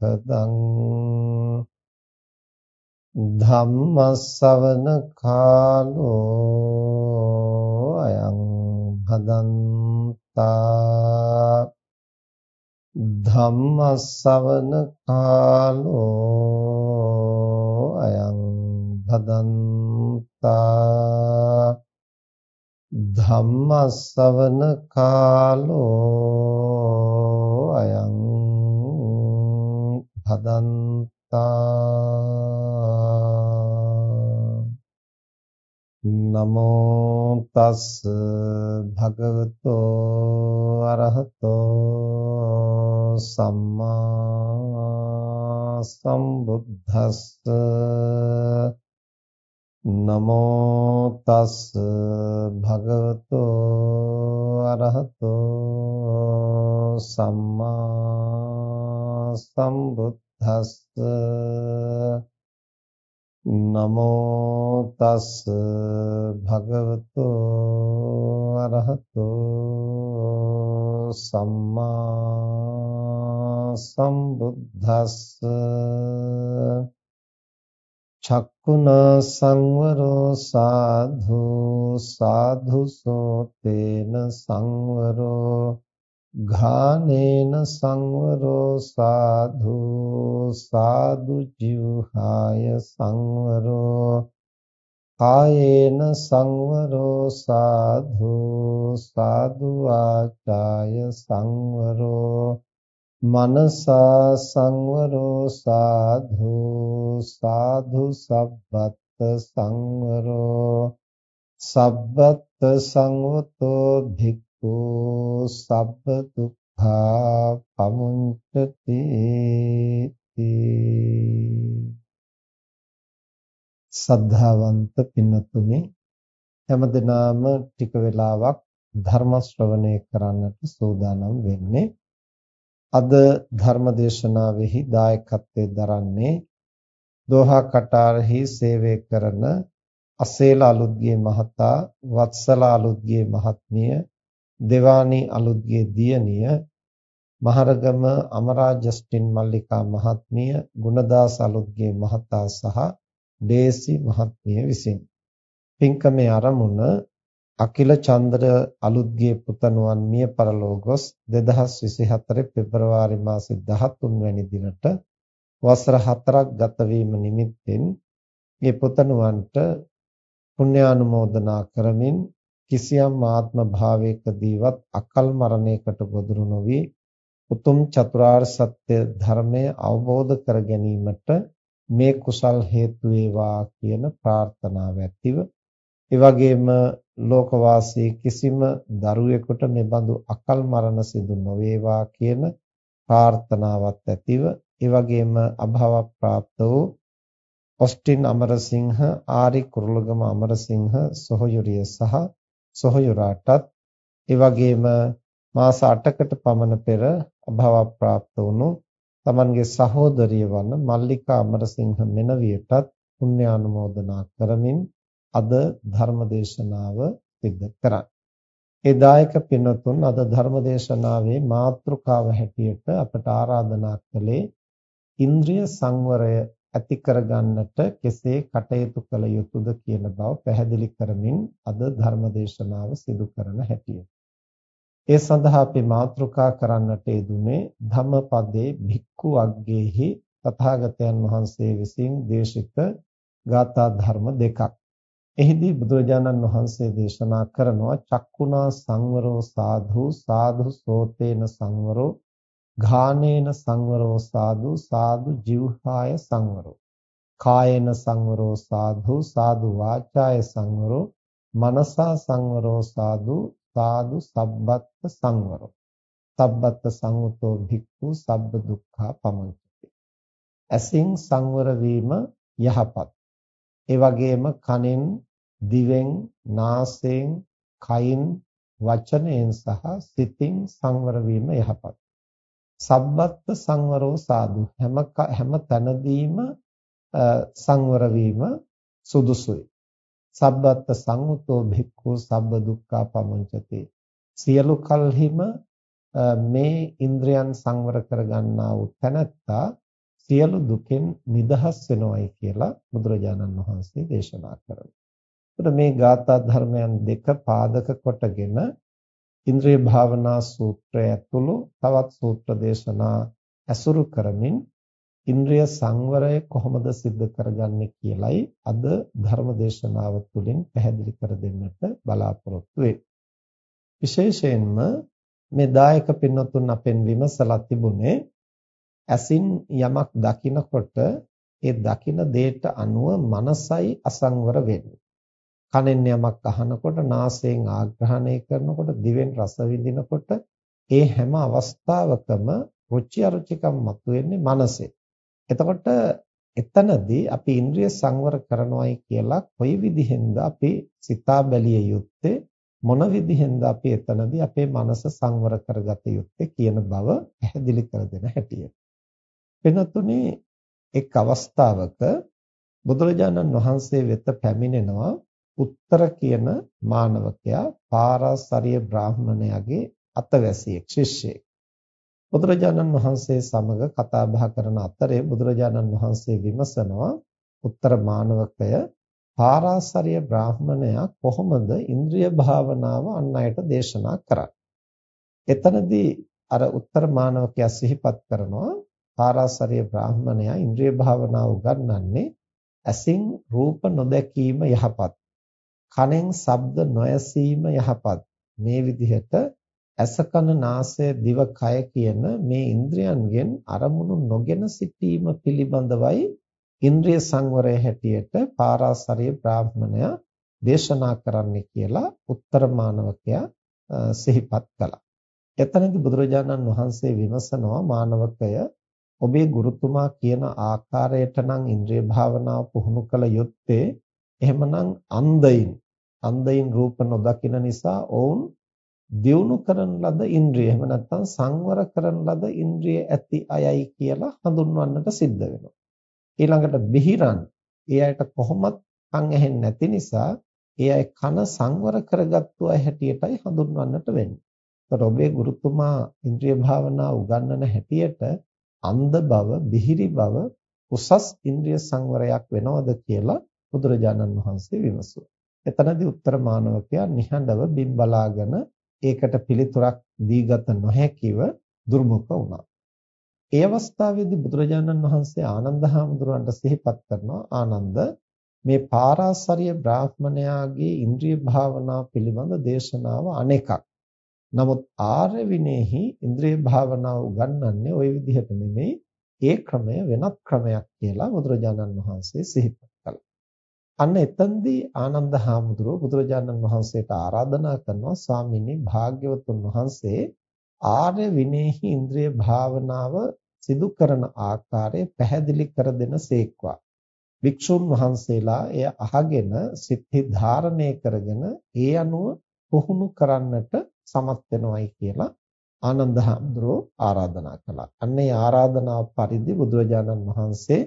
පදං ධම්මස්සවන කාලෝ අයං භදන්තා ධම්මස්සවන කාලෝ අයං භදන්තා ධම්මස්සවන කාලෝ අයං හදන්තා නමෝ තස් භගවතෝ අරහතෝ සම්මා සම්බුද්දස්ස නමෝ තස් භගවතෝ අරහතෝ සම්මා සම්බුද්දස්ස නමෝ තස් භගවතෝ අරහතෝ සම්මා සම්බුද්දස්ස චක්කුණ සංවරෝ සාධු සාධු සෝතේන සංවරෝ ඝානේන සංවරෝ සාධු සාධු ජීවහාය සංවරෝ. කායේන සංවරෝ සාධු සාධු ආචාය සංවරෝ. මනසා සංවරෝ සාධු සාධු සබ්බත් සංවරෝ. සබ්බත් සංවතෝ භික්ඛු සබ්බ දුක්ඛා පමුඤ්චති සද්ධාවන්ත පින්නතුනි හැමදෙනාම ටික වෙලාවක් ධර්ම ශ්‍රවණය කරන්නට සූදානම් වෙන්නේ. අද ධර්ම දේශනාවෙහි දායකත්වයෙන් දරන්නේ දෝහා කටාරෙහි සේවය කරන අසේල අලුත්ගේ මහතා වත්සල අලුත්ගේ මහත්මිය දේවානි අලුත්ගේ දියණිය මහරගම අමරා ජස්ටින් මල්ලිකා මහත්මිය ගුණදාස අලුත්ගේ මහතා සහ ඩේසි මහත්මිය විසින්. පින්කමේ ආරමුණ අකිල චන්ද්‍ර අලුත්ගේ පුතණුවන් මිය පරලෝ ගොස් 2024 පෙබරවාරි මාසේ 13 වැනි දිනට වසර 4ක් ගත වීම නිමිත්තෙන් මේ පුතණුවන්ට පුණ්‍යානුමෝදනා කරමින් කිසියම් ආත්ම භාවයකදීවත් අකල් මරණයකට ගොදුරු නොවි උතුම් චතුරාර්ය සත්‍ය ධර්මය අවබෝධ කර ගැනීමට මේ කුසල් හේතු වේවා කියන ප්‍රාර්ථනාව ඇතිව ඒ වගේම ලෝකවාසී කිසිම දරුවෙකුට මෙබඳු අකල් මරණ සිදු නොවේවා කියන ප්‍රාර්ථනාවත් ඇතිව ඒ වගේම අභව ප්‍රාප්ත වූ ඔස්ටින් අමරසිංහ ආරි කුරුලගම අමරසිංහ සොහොයුරිය සහ සොහොයුරාටත් ඒ වගේම මාස 8කට පමණ පෙර අභව ප්‍රාප්ත වුණු තමන්ගේ සහෝදරිය වන මල්ලිකා අමරසිංහ මෙනවියටත් පුණ්‍යානුමෝදනා කරමින් අද ධර්ම දේශනාව සිද්ධ කරන්නේ. ඒ දායක පින්වතුන් අද ධර්ම දේශනාවේ මාතෘකාව හැටියට අපට ආරාධනා කළේ ඉන්ද්‍රිය සංවරය ඇති කරගන්නට කෙසේ කටයුතු කළ යුතුද කියන බව පැහැදිලි කරමින් අද ධර්ම දේශනාව සිදු කරන හැටියට. ඒ සඳහා අපි මාතෘකා කරන්නට යෙදුනේ ධම්මපදයේ භික්ඛු අග්ගේහි තථාගතයන් වහන්සේ විසින් දේශිත ගාථා ධර්ම දෙකක්. එහිදී බුදුරජාණන් වහන්සේ දේශනා කරනවා චක්කුණා සංවරෝ සාධු සාධු සෝතේන සංවරෝ ඝානේන සංවරෝ සාධු සාධු ජීවහාය සංවරෝ කායේන සංවරෝ සාධු සාධු වාචාය සංවරෝ මනසා සංවරෝ සාධු සාධු සබ්බත් සංවරෝ සබ්බත් සංවතෝ භික්ඛු සබ්බ දුක්ඛා පමංචති ඇසින් සංවර වීම යහපත්. ඒ වගේම කනෙන්, දිවෙන්, නාසයෙන්, කයින්, වචනයෙන් සහ සිතින් සංවර වීම යහපත්. සබ්බත් සංවරෝ සාදු හැම හැම තැනදීම සංවර වීම සුදුසුයි. සබ්බත් සංඋතෝ භික්ඛු සබ්බ දුක්ඛා පමුංචති. සියලු කල්හිම මේ ඉන්ද්‍රයන් සංවර කරගන්නා වූ තැනැත්තා සියලු දුකෙන් නිදහස් වෙනවයි කියලා බුදුරජාණන් වහන්සේ දේශනා කරනවා. එතකොට මේ ගාථා ධර්මයන් දෙක පාදක කොටගෙන ඉන්ද්‍රිය භාවනා සූත්‍රය ඇතුළු තවත් සූත්‍ර දේශනා ඇසුරු කරමින් ඉන්ද්‍රිය සංවරය කොහොමද සිද්ධ කරගන්නේ කියලයි අද ධර්ම දේශනාව තුළින් පැහැදිලි කර දෙන්නට බලාපොරොත්තු වෙන්නේ. විශේෂයෙන්ම මේ දායක පින්වතුන් අපෙන් විමසලා තිබුණේ ඇසින් යමක් දකිනකොට ඒ දකින දේට අනුව මනසයි අසංවර වෙන්නේ. කනෙන් යමක් අහනකොට නාසයෙන් ආග්‍රහණය කරනකොට දිවෙන් රස විඳිනකොට ඒ හැම අවස්ථාවකම රුචි අරුචිකම් මතුවෙන්නේ මනසේ. එතකොට එතනදී අපි ඉන්ද්‍රිය සංවර කරනවායි කියලා කොයි විදිහෙන්ද අපි සිතා බැලිය යුත්තේ මොන විදිහෙන්ද අපි එතනදී අපේ මනස සංවර කරගත යුත්තේ කියන බව පැහැදිලි කර දෙන හැටියට. වෙනතුනේ එක් අවස්ථාවක බුදුරජාණන් වහන්සේ වෙත පැමිණෙනවා උත්තර කියන මානවකයා පාරාසරිය බ්‍රාහ්මණයාගේ අතවැසියෙක් ශිෂ්‍යයෙක්. බුදුරජාණන් වහන්සේ සමග කතා බහ කරන අතරේ බුදුරජාණන් වහන්සේ විමසනවා උත්තර මානවකය පාරාසරිය බ්‍රාහ්මණයා කොහොමද ඉන්ද්‍රිය භාවනාව අන් අයට දේශනා කරන්නේ? එතනදී අර උත්තර මානවකයා සිහිපත් කරනවා පාරාසරිය බ්‍රාහ්මණයා ඉන්ද්‍රිය භාවනාව උගන්වන්නේ ඇසින් රූප නොදැකීම යහපත් කනෙන් ශබ්ද නොඇසීම යහපත් මේ විදිහට ඇස කන නාසය දිව කය කියන මේ ඉන්ද්‍රයන්ගෙන් අරමුණු නොගෙන සිටීම පිළිබඳවයි ඉන්ද්‍රිය සංවරය හැටියට පාරාසරිය බ්‍රාහ්මණයා දේශනා කරන්නේ කියලා උත්තර මානවකයා සිහිපත් කළා. එතනදී බුදුරජාණන් වහන්සේ විමසනවා මානවකය ඔබේ ගුරුතුමා කියන ආකාරයට නම් ඉන්ද්‍රිය භාවනාව පුහුණු කළ යුත්තේ එහෙමනම් අන්ධයින් අන්ධයින් රූප නොදකින නිසා ඔවුන් දියුණු කරන ලද ඉන්ද්‍රිය එහෙම නැත්නම් සංවර කරන ලද ඉන්ද්‍රිය ඇති අයයි කියලා හඳුන්වන්නට සිද්ධ වෙනවා. ඊළඟට බිහිරන් ඒ අයට කොහොමත් කන් ඇහෙන්නේ නැති නිසා ඒ අය කන සංවර කරගත්තු අය හැටියටයි හඳුන්වන්නට වෙන්නේ. ඒතර ඔබේ ගුරුතුමා ඉන්ද්‍රිය භාවනා උගන්වන හැටියට අන්ධ බව, බිහිරි බව උසස් ඉන්ද්‍රිය සංවරයක් වෙනවද කියලා බුදුරජාණන් වහන්සේ විමසුවා. එතනදී උත්තර මානවකයා නිහඬව බිම් බලාගෙන ඒකට පිළිතුරක් දීගත නොහැකිව දුර්මුඛ වුණා. ඒ අවස්ථාවේදී බුදුරජාණන් වහන්සේ ආනන්ද හාමුදුරුවන්ට සිහිපත් කරනවා ආනන්ද මේ පාරාසරිය බ්‍රාහ්මණයාගේ ඉන්ද්‍රිය භාවනා පිළිබඳ දේශනාව අනෙකක්. නමුත් ආර්ය විනේහි ඉන්ද්‍රිය භාවනාව උගන්වන්නේ ওই විදිහට නෙමෙයි ඒ ක්‍රමය වෙනත් ක්‍රමයක් කියලා බුදුරජාණන් වහන්සේ සිහිපත් අන්න එතෙන්දී ආනන්ද හාමුදුරුව බුදුරජාණන් වහන්සේට ආරාධනා කරනවා ස්වාමීනි භාග්‍යවතුන් වහන්සේ ආර්ය විනේහි ඉන්ද්‍රිය භාවනාව සිදු කරන ආකාරය පැහැදිලි කර දෙනසේක්වා වික්ෂුන් වහන්සේලා එය අහගෙන සිත්හි ධාරණය කරගෙන ඒ අනුව පුහුණු කරන්නට සමත් වෙනවයි කියලා ආනන්ද හාමුදුරුව ආරාධනා කළා. අන්නේ ආරාධනාව පරිදි බුදුරජාණන් වහන්සේ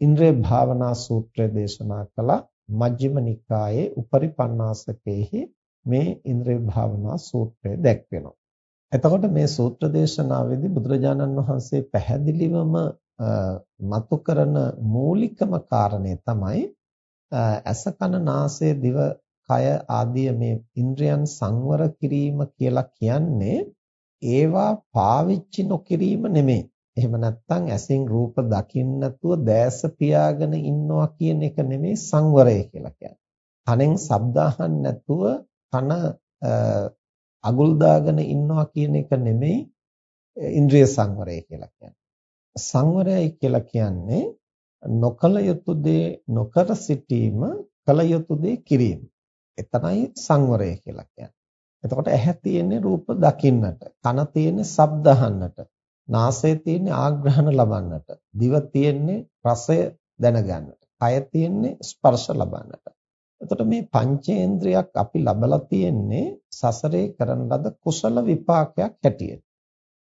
ඉන්ද්‍රිය භාවනා සූත්‍රය දේශනා කළා මජ්ක්‍ධිම නිකායේ උපරිපන්නාසකේහි මේ ඉන්ද්‍රිය භාවනා සූත්‍රය දැක්වෙනවා. එතකොට මේ සූත්‍ර දේශනාවේදී බුදුරජාණන් වහන්සේ පැහැදිලිවම මතු කරන මූලිකම කාරණය තමයි ඇස කන නාසය දිව කය ආදී මේ ඉන්ද්‍රයන් සංවර කිරීම කියලා කියන්නේ ඒවා පාවිච්චි නොකිරීම නෙමෙයි. එහෙම නැත්නම් ඇසින් රූප දකින්න නැතුව දැස පියාගෙන ඉන්නවා කියන එක නෙමෙයි සංවරය කියලා කියන්නේ. කනෙන් ශබ්ද අහන්න නැතුව කන අගුල් දාගෙන ඉන්නවා කියන එක නෙමෙයි ඉන්ද්‍රිය සංවරය කියලා කියන්නේ. සංවරයයි කියලා කියන්නේ නොකල යුතු දේ නොකර සිටීම කල යුතු දේ කිරීම. එතනයි සංවරය කියලා කියන්නේ. එතකොට ඇහැ තියෙන්නේ රූප දකින්නට, කන තියෙන්නේ ශබ්ද අහන්නට, නාසයේ තියෙන්නේ ආග්‍රහණ ලබන්නට. දිව තියෙන්නේ රසය දැනගන්නට. කය තියෙන්නේ ස්පර්ශ ලබන්නට. එතකොට මේ පංචේන්ද්‍රයක් අපි ලබලා තියෙන්නේ සසරේ කරන ලද කුසල විපාකයක් හැටියට.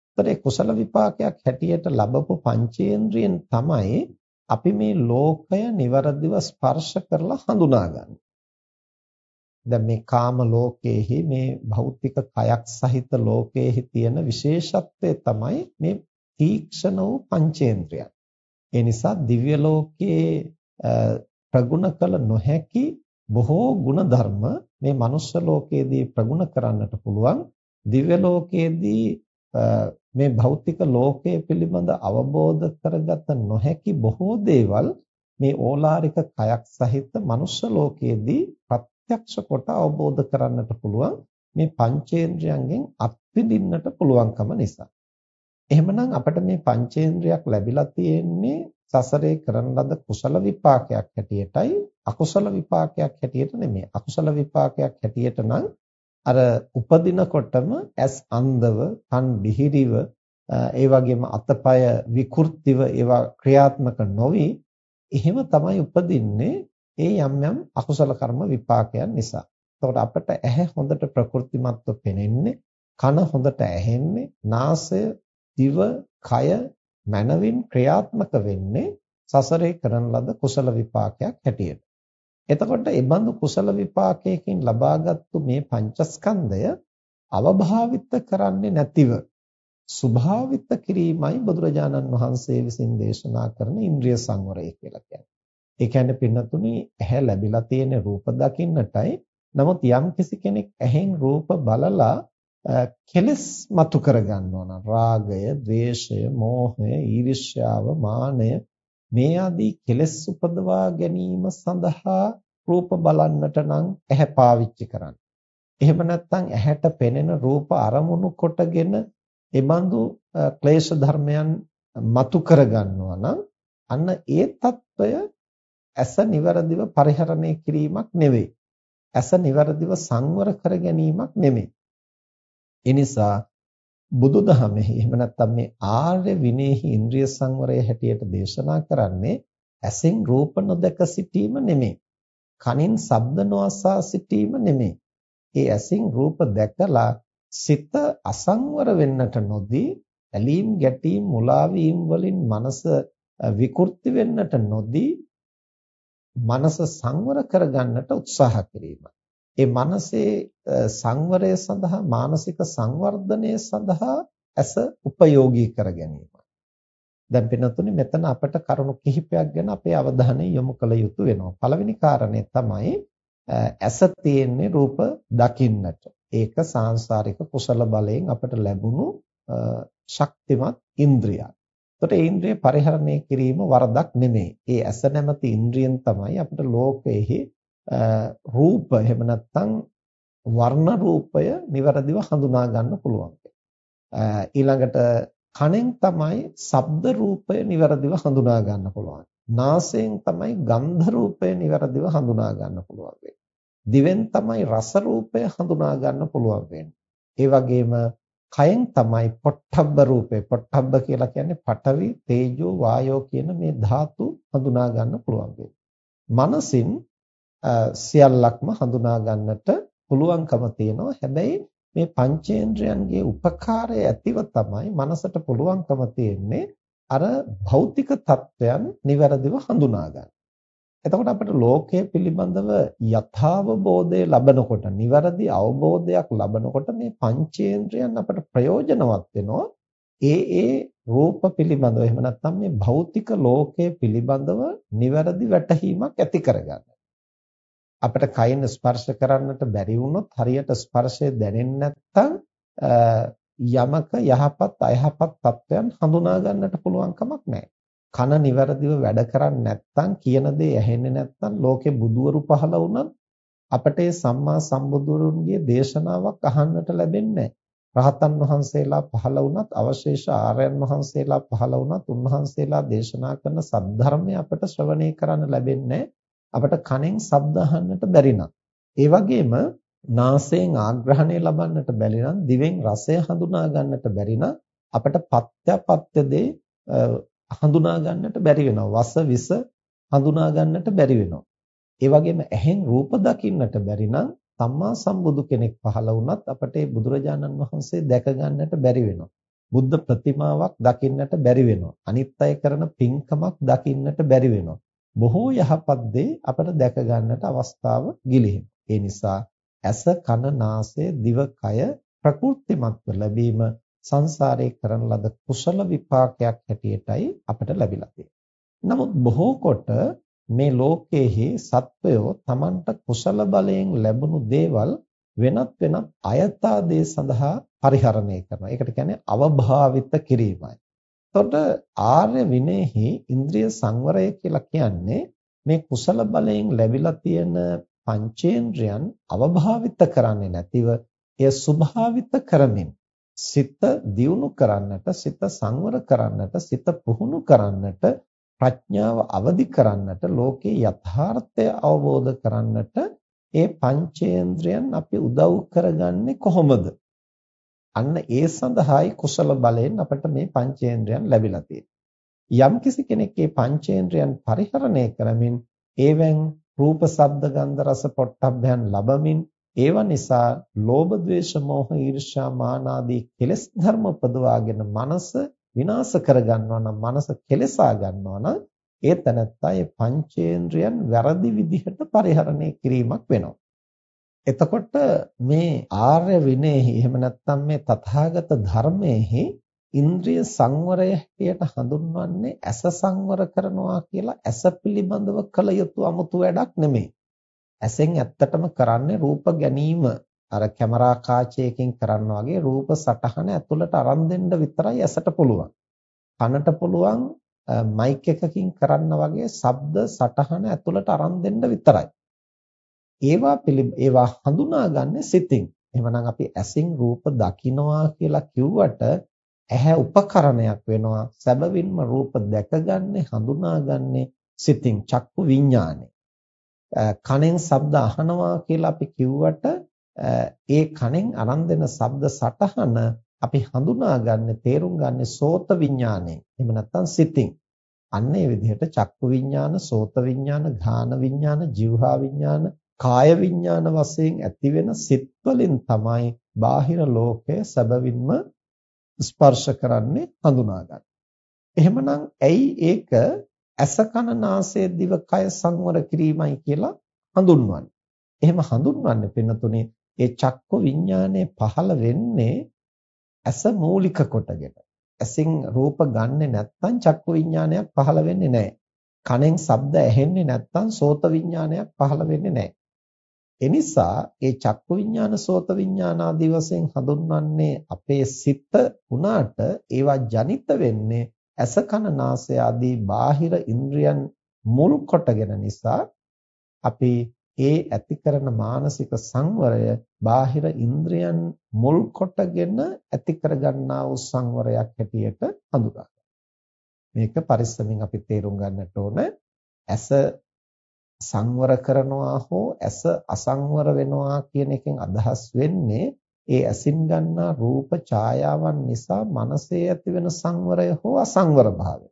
එතකොට ඒ කුසල විපාකයක් හැටියට ලැබපු පංචේන්ද්‍රයෙන් තමයි අපි මේ ලෝකය નિවරදිව ස්පර්ශ කරලා හඳුනාගන්නේ. දැන් මේ කාම ලෝකයේහි මේ භෞතික කයක් සහිත ලෝකයේහි තියෙන විශේෂත්වය තමයි මේ තීක්ෂණ වූ පංචේන්ද්‍රයන්. ඒ නිසා දිව්‍ය ලෝකයේ ප්‍රගුණ කළ නොහැකි බොහෝ ගුණ ධර්ම මේ මනුෂ්‍ය ලෝකයේදී ප්‍රගුණ කරන්නට පුළුවන්. දිව්‍ය ලෝකයේදී මේ භෞතික ලෝකයේ පිළිබඳ අවබෝධ කරගත නොහැකි බොහෝ දේවල් මේ ඕලාරික කයක් සහිත මනුෂ්‍ය ලෝකයේදී ප්‍රත්‍යක්ෂ කොට අවබෝධ කරන්නට පුළුවන් මේ පංචේන්ද්‍රයන්ගෙන් අත්විඳින්නට පුළුවන්කම නිසා. එහෙමනම් අපිට මේ පංචේන්ද්‍රයක් ලැබිලා තියෙන්නේ සසරේ කරන ලද කුසල විපාකයක් හැටියටයි අකුසල විපාකයක් හැටියට නෙමෙයි. අකුසල විපාකයක් හැටියට නම් අර උපදිනකොටම ඇස් අන්ධව, කන් බිහිරිව, ඒ වගේම අතපය විකෘතිව ඒවා ක්‍රියාත්මක නොවි එහෙම තමයි උපදින්නේ ඒ යම් යම් අකුසල කර්ම විපාකයන් නිසා. එතකොට අපිට ඇහැ හොඳට ප්‍රකෘතිමත්ව පෙනෙන්නේ, කන හොඳට ඇහෙන්නේ, නාසය, දිව, කය මනවින් ක්‍රියාත්මක වෙන්නේ සසරේ කරන ලද කුසල විපාකයක් හැටියට. එතකොට ඒ බඳු කුසල විපාකයකින් ලබාගත්තු මේ පංචස්කන්ධය අවභාවිත කරන්නේ නැතිව ස්වභාවිත කිරීමයි බුදුරජාණන් වහන්සේ විසින් දේශනා කරන ඉන්ද්‍රිය සංවරය කියලා කියන්නේ. ඒ කියන්නේ පින්නතුනි ඇහැ ලැබිලා තියෙන රූප දකින්නටයි. නමුත් යම් කිසි කෙනෙක් ඇහෙන් රූප බලලා කෙලස් මතු කරගන්න ඕන. රාගය, ద్వේෂය, මෝහය, ඊර්ෂ්‍යාව, මානය මේ ආදී කෙලස් උපදවා ගැනීම සඳහා රූප බලන්නට නම් ඇහැ පාවිච්චි කරන්න. එහෙම නැත්නම් ඇහැට පෙනෙන රූප අරමුණු කොටගෙන එබඳු ක්ලේශ ධර්මයන් මතු කරගන්නවා නම් අන්න ඒ తত্ত্বය ඇස નિවරදිව පරිහරණය කිරීමක් නෙවෙයි. ඇස નિවරදිව සංවර කර ගැනීමක් නෙමෙයි. ඒ නිසා බුදුදහමෙහි එහෙම නැත්නම් මේ ආර්ය විනේහි ඉන්ද්‍රිය සංවරය හැටියට දේශනා කරන්නේ ඇසෙන් රූප නොදක සිටීම නෙමෙයි. කනින් ශබ්ද නොඅසා සිටීම නෙමෙයි. ඒ ඇසින් රූප දැකලා සිත අසංවර වෙන්නට නොදී ඇලීම් ගැටීම් මුලාවීම් වලින් මනස විකෘති වෙන්නට නොදී මනස සංවර කරගන්නට උත්සාහ කිරීමයි. ඒ මනසේ සංවරය සඳහා මානසික සංවර්ධනය සඳහා ඇස උපයෝගී කර ගැනීමයි. දැන් පින්නතුනි මෙතන අපට කරුණු කිහිපයක් ගැන අපේ අවධානය යොමු කළ යුතු වෙනවා. පළවෙනි කාරණේ තමයි ඇස තියෙන්නේ රූප දකින්නට. ඒක සාංශාරික කුසල බලයෙන් අපට ලැබුණු ශක්තිමත් ඉන්ද්‍රියක්. එතකොට ඒ ඉන්ද්‍රිය පරිහරණය කිරීම වරදක් නෙමෙයි. ඒ ඇස නැමැති ඉන්ද්‍රියෙන් තමයි අපිට ලෝකයේ රූප එහෙම නැත්නම් වර්ණ රූපය નિවරදිව හඳුනා ගන්න පුළුවන්. ඊළඟට කනෙන් තමයි ශබ්ද රූපය નિවරදිව හඳුනා ගන්න පුළුවන්. නාසයෙන් තමයි ගන්ධ රූපය નિවරදිව හඳුනා ගන්න පුළුවන්. දිවෙන් තමයි රස රූපය හඳුනා ගන්න පුළුවන් වෙන්නේ. ඒ වගේම කයෙන් තමයි පොට්ටබ්බ රූපේ පොට්ටබ්බ කියලා කියන්නේ පඨවි තේජෝ වායෝ කියන මේ ධාතු හඳුනා ගන්න පුළුවන් වෙන්නේ. මනසින් සියල්ලක්ම හඳුනා ගන්නට පුළුවන්කම තියෙනවා. හැබැයි මේ පංචේන්ද්‍රයන්ගේ උපකාරය ඇතිව තමයි මනසට පුළුවන්කම තියෙන්නේ අර භෞතික தත්වයන් નિවරදිව හඳුනා ගන්න. එතකොට අපිට ලෝකයේ පිළිබඳව යථාවබෝධය ලබනකොට නිවැරදි අවබෝධයක් ලබනකොට මේ පංචේන්ද්‍රයන් අපට ප්‍රයෝජනවත් වෙනවා ඒ ඒ රූප පිළිබඳව එහෙම නැත්නම් මේ භෞතික ලෝකයේ පිළිබඳව නිවැරදි වැටහීමක් ඇති කරගන්න. අපිට කයින් ස්පර්ශ කරන්නට බැරි වුණොත් හරියට ස්පර්ශය දැනෙන්නේ නැත්නම් යමක යහපත් අයහපත් තත්වයන් හඳුනා ගන්නට පුළුවන් කමක් නැහැ. කන નિවරදිව වැඩ කරන්නේ නැත්නම් කියන දේ ඇහෙන්නේ නැත්නම් ලෝකේ බුදවරු පහළ වුණත් අපට ඒ සම්මා සම්බුදුරුන්ගේ දේශනාවක් අහන්නට ලැබෙන්නේ රහතන් වහන්සේලා පහළ වුණත් අවශේෂ ආර්යයන් වහන්සේලා පහළ වුණත් උන්වහන්සේලා දේශනා කරන සද්ධර්මය අපට ශ්‍රවණය කරන්න ලැබෙන්නේ අපට කනෙන් ශබ්ද අහන්නට බැරි ඒ වගේම නාසයෙන් ආග්‍රහණය ලබන්නට බැරි නම් දිවෙන් රසය හඳුනා ගන්නට බැරි නම් අපිට පත්‍යපත්‍ය දේ හඳුනා ගන්නට බැරි වෙනවා. වස විස හඳුනා ගන්නට බැරි වෙනවා. ඒ වගේම ඇහෙන් රූප දකින්නට බැරි නම් සම්මා සම්බුදු කෙනෙක් පහළ වුණත් අපට ඒ බුදුරජාණන් වහන්සේ දැක ගන්නට බැරි වෙනවා. බුද්ධ ප්‍රතිමාවක් දකින්නට බැරි වෙනවා. අනිත් අය කරන පින්කමක් දකින්නට බැරි වෙනවා. බොහෝ යහපත් දේ අපට දැක ගන්නට අවස්ථාව ගිලිහෙනවා. ඒ නිසා ඇස කන නාසය දිව කය ප්‍රකෘතිමත්ව ලැබීම සංසාරේ කරන ලද කුසල විපාකයක් හැටියටයි අපට ලැබිලා තියෙන්නේ. නමුත් බොහෝ කොට මේ ලෝකයේහි සත්වයෝ Tamanට කුසල බලයෙන් ලැබුණු දේවල් වෙනත් වෙනත් අයථාදේ සඳහා පරිහරණය කරනවා. ඒකට කියන්නේ අවභාවිත කිරීමයි. එතකොට ආර්ය විනයෙහි ඉන්ද්‍රිය සංවරය කියලා කියන්නේ මේ කුසල බලයෙන් ලැබිලා තියෙන පංචේන්ද්‍රයන් අවභාවිත කරන්නේ නැතිව එය ස්වභාවිත කරමින් සිත දියුණු කරන්නට සිත සංවර කරන්නට සිත පුහුණු කරන්නට ප්‍රඥාව අවදි කරන්නට ලෝකේ යථාර්ථය අවබෝධ කරන්නට ඒ පංචේන්ද්‍රයන් අපි උදව් කරගන්නේ කොහොමද? අන්න ඒ සඳහායි කුසල බලයෙන් අපිට මේ පංචේන්ද්‍රයන් ලැබිලා තියෙන්නේ. යම් කිසි කෙනෙක් මේ පංචේන්ද්‍රයන් පරිහරණය කරමින් ඒවෙන් රූප, ශබ්ද, ගන්ධ, රස, පොට්ටබ්බයන් ලබමින් ඒව නිසා ලෝභ, ද්වේෂ, මෝහ, ඊර්ෂ්‍යා, මාන ආදී කෙලෙස් ධර්ම උපදවාගෙන මනස විනාශ කරගන්නවා නම් මනස කෙලසා ගන්නවා නම් ඒ තනත්තා ඒ පංචේන්ද්‍රයන් වැරදි විදිහට පරිහරණය කිරීමක් වෙනවා. එතකොට මේ ආර්ය විනයෙහි එහෙම නැත්නම් මේ තථාගත ධර්මයේහි ඉන්ද්‍රිය සංවරය හැටියට හඳුන්වන්නේ ඇස සංවර කරනවා කියලා ඇස පිළිබඳව කළ යුතු 아무තු වැඩක් නෙමෙයි. ඇසෙන් ඇත්තටම කරන්නේ රූප ගැනීම අර කැමරා කාචයකින් කරනවා වගේ රූප සටහන ඇතුළට අරන් දෙන්න විතරයි ඇසට පුළුවන්. කනට පුළුවන් මයික් එකකින් කරන්න වගේ ශබ්ද සටහන ඇතුළට අරන් දෙන්න විතරයි. ඒවා ඒවා හඳුනාගන්නේ සිතින්. එහෙමනම් අපි ඇසින් රූප දකිනවා කියලා කිව්වට ඇහැ උපකරණයක් වෙනවා. සැබවින්ම රූප දැකගන්නේ හඳුනාගන්නේ සිතින් චක්කු විඥානේ. කනෙන් ශබ්ද අහනවා කියලා අපි කිව්වට ඒ කනෙන් අරන් දෙන ශබ්ද සටහන අපි හඳුනාගන්නේ තේරුම් ගන්නේ සෝත විඥාණයෙන්. එහෙම නැත්නම් සිතින්. අන්න ඒ විදිහට චක්කු විඥාන, සෝත විඥාන, ඝාන විඥාන, જીවහා විඥාන, කාය විඥාන වශයෙන් ඇති වෙන සිත් වලින් තමයි බාහිර ලෝකය සැබවින්ම ස්පර්ශ කරන්නේ හඳුනාගන්නේ. එහෙමනම් ඇයි ඒක ඇස කන නාසය දිව කය සංවර කිරීමයි කියලා හඳුන්වන්නේ. එහෙම හඳුන්වන්නේ පින්නතුනේ ඒ චක්ක විඥානය පහළ වෙන්නේ ඇස මූලික කොටගෙන. ඇසින් රූප ගන්නෙ නැත්නම් චක්ක විඥානයක් පහළ වෙන්නේ නැහැ. කනෙන් ශබ්ද ඇහෙන්නේ නැත්නම් සෝත විඥානයක් පහළ වෙන්නේ නැහැ. එනිසා ඒ චක්කු විඥාන සෝත විඥාන ආදී වශයෙන් හඳුන්වන්නේ අපේ සිත උනාට ඒවා ජනිත වෙන්නේ ඇස කන නාසය ආදී බාහිර ඉන්ද්‍රියන් මුල් කොටගෙන නිසා අපි ඒ ඇති කරන මානසික සංවරය බාහිර ඉන්ද්‍රයන් මුල් කොටගෙන ඇති කරගන්නා වූ සංවරයක් හැටියට හඳුනා මේක පරිස්සමින් අපි තේරුම් ගන්නට ඕන. ඇස සංවර කරනවා හෝ ඇස අසංවර වෙනවා කියන එකෙන් අදහස් වෙන්නේ ඒ ඇසින් ගන්නා රූප ඡායාවන් නිසා මනසේ ඇතිවෙන සංවරය හෝ අසංවර භාවය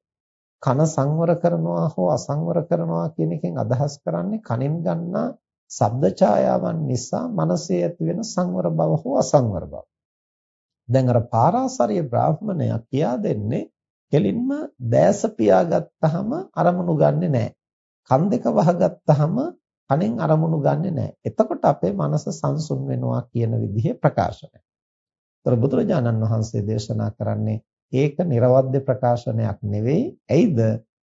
කන සංවර කරනවා හෝ අසංවර කරනවා කියන එකෙන් අදහස් කරන්නේ කනෙන් ගන්නා ශබ්ද ඡායාවන් නිසා මනසේ ඇතිවෙන සංවර බව හෝ අසංවර බව. දැන් අර පාරාසරිය බ්‍රාහ්මණයා කියා දෙන්නේ කෙලින්ම දැස පියාගත්තාම අරමුණු ගන්නෙ නැහැ. කන් දෙක වහගත්තාම කනෙන් අරමුණු ගන්නෙ නැහැ. එතකොට අපේ මනස සංසුන් වෙනවා කියන විදිහේ ප්‍රකාශනයක්. ඒතර බුදුරජාණන් වහන්සේ දේශනා කරන්නේ ඒක නිර්වද්‍ය ප්‍රකාශනයක් නෙවෙයි. ඇයිද?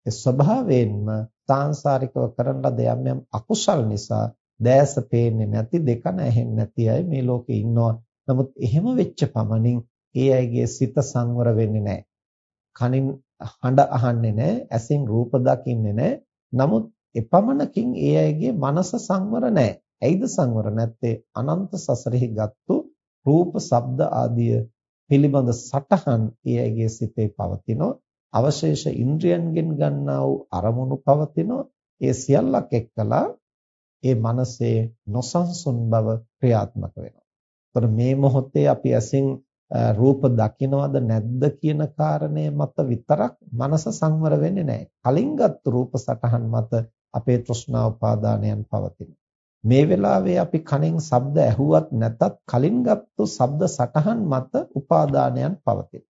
ඒ ස්වභාවයෙන්ම සාංශාරිකව කරන ලද යම් යම් අකුසල් නිසා දැස පේන්නේ නැති දෙකන ඇහෙන්නේ නැති අය මේ ලෝකේ ඉන්නවා. නමුත් එහෙම වෙච්ච පමණින් ඒ අයගේ සිත සංවර වෙන්නේ නැහැ. කනින් හඬ අහන්නේ නැහැ, ඇසින් රූප දකින්නේ නැහැ. නමුත් එපමණකින් ඒ අයගේ මනස සංවර නැහැ. ඇයිද සංවර නැත්තේ? අනන්ත සසරෙහි ගත්තු රූප, ශබ්ද ආදිය පිළිබඳ සටහන් ඒ අයගේ සිතේ පවතිනෝ අවශේෂ ඉන්ද්‍රියන්ගෙන් ගන්නා වූ අරමුණු පවතිනෝ ඒ සියල්ලක් එක්කලා ඒ මනසේ නොසන්සුන් බව ක්‍රියාත්මක වෙනවා. එතකොට මේ මොහොතේ අපි ඇසින් රූප දකින්නවද නැද්ද කියන කාරණය මත විතරක් මනස සංවර වෙන්නේ නැහැ. කලින්ගත් රූප සටහන් මත අපේ තෘෂ්ණා උපාදානයන් පවතින. මේ වෙලාවේ අපි කනෙන් ශබ්ද ඇහුවත් නැතත් කලින්ගත්තු ශබ්ද සටහන් මත උපාදානයන් පවතින.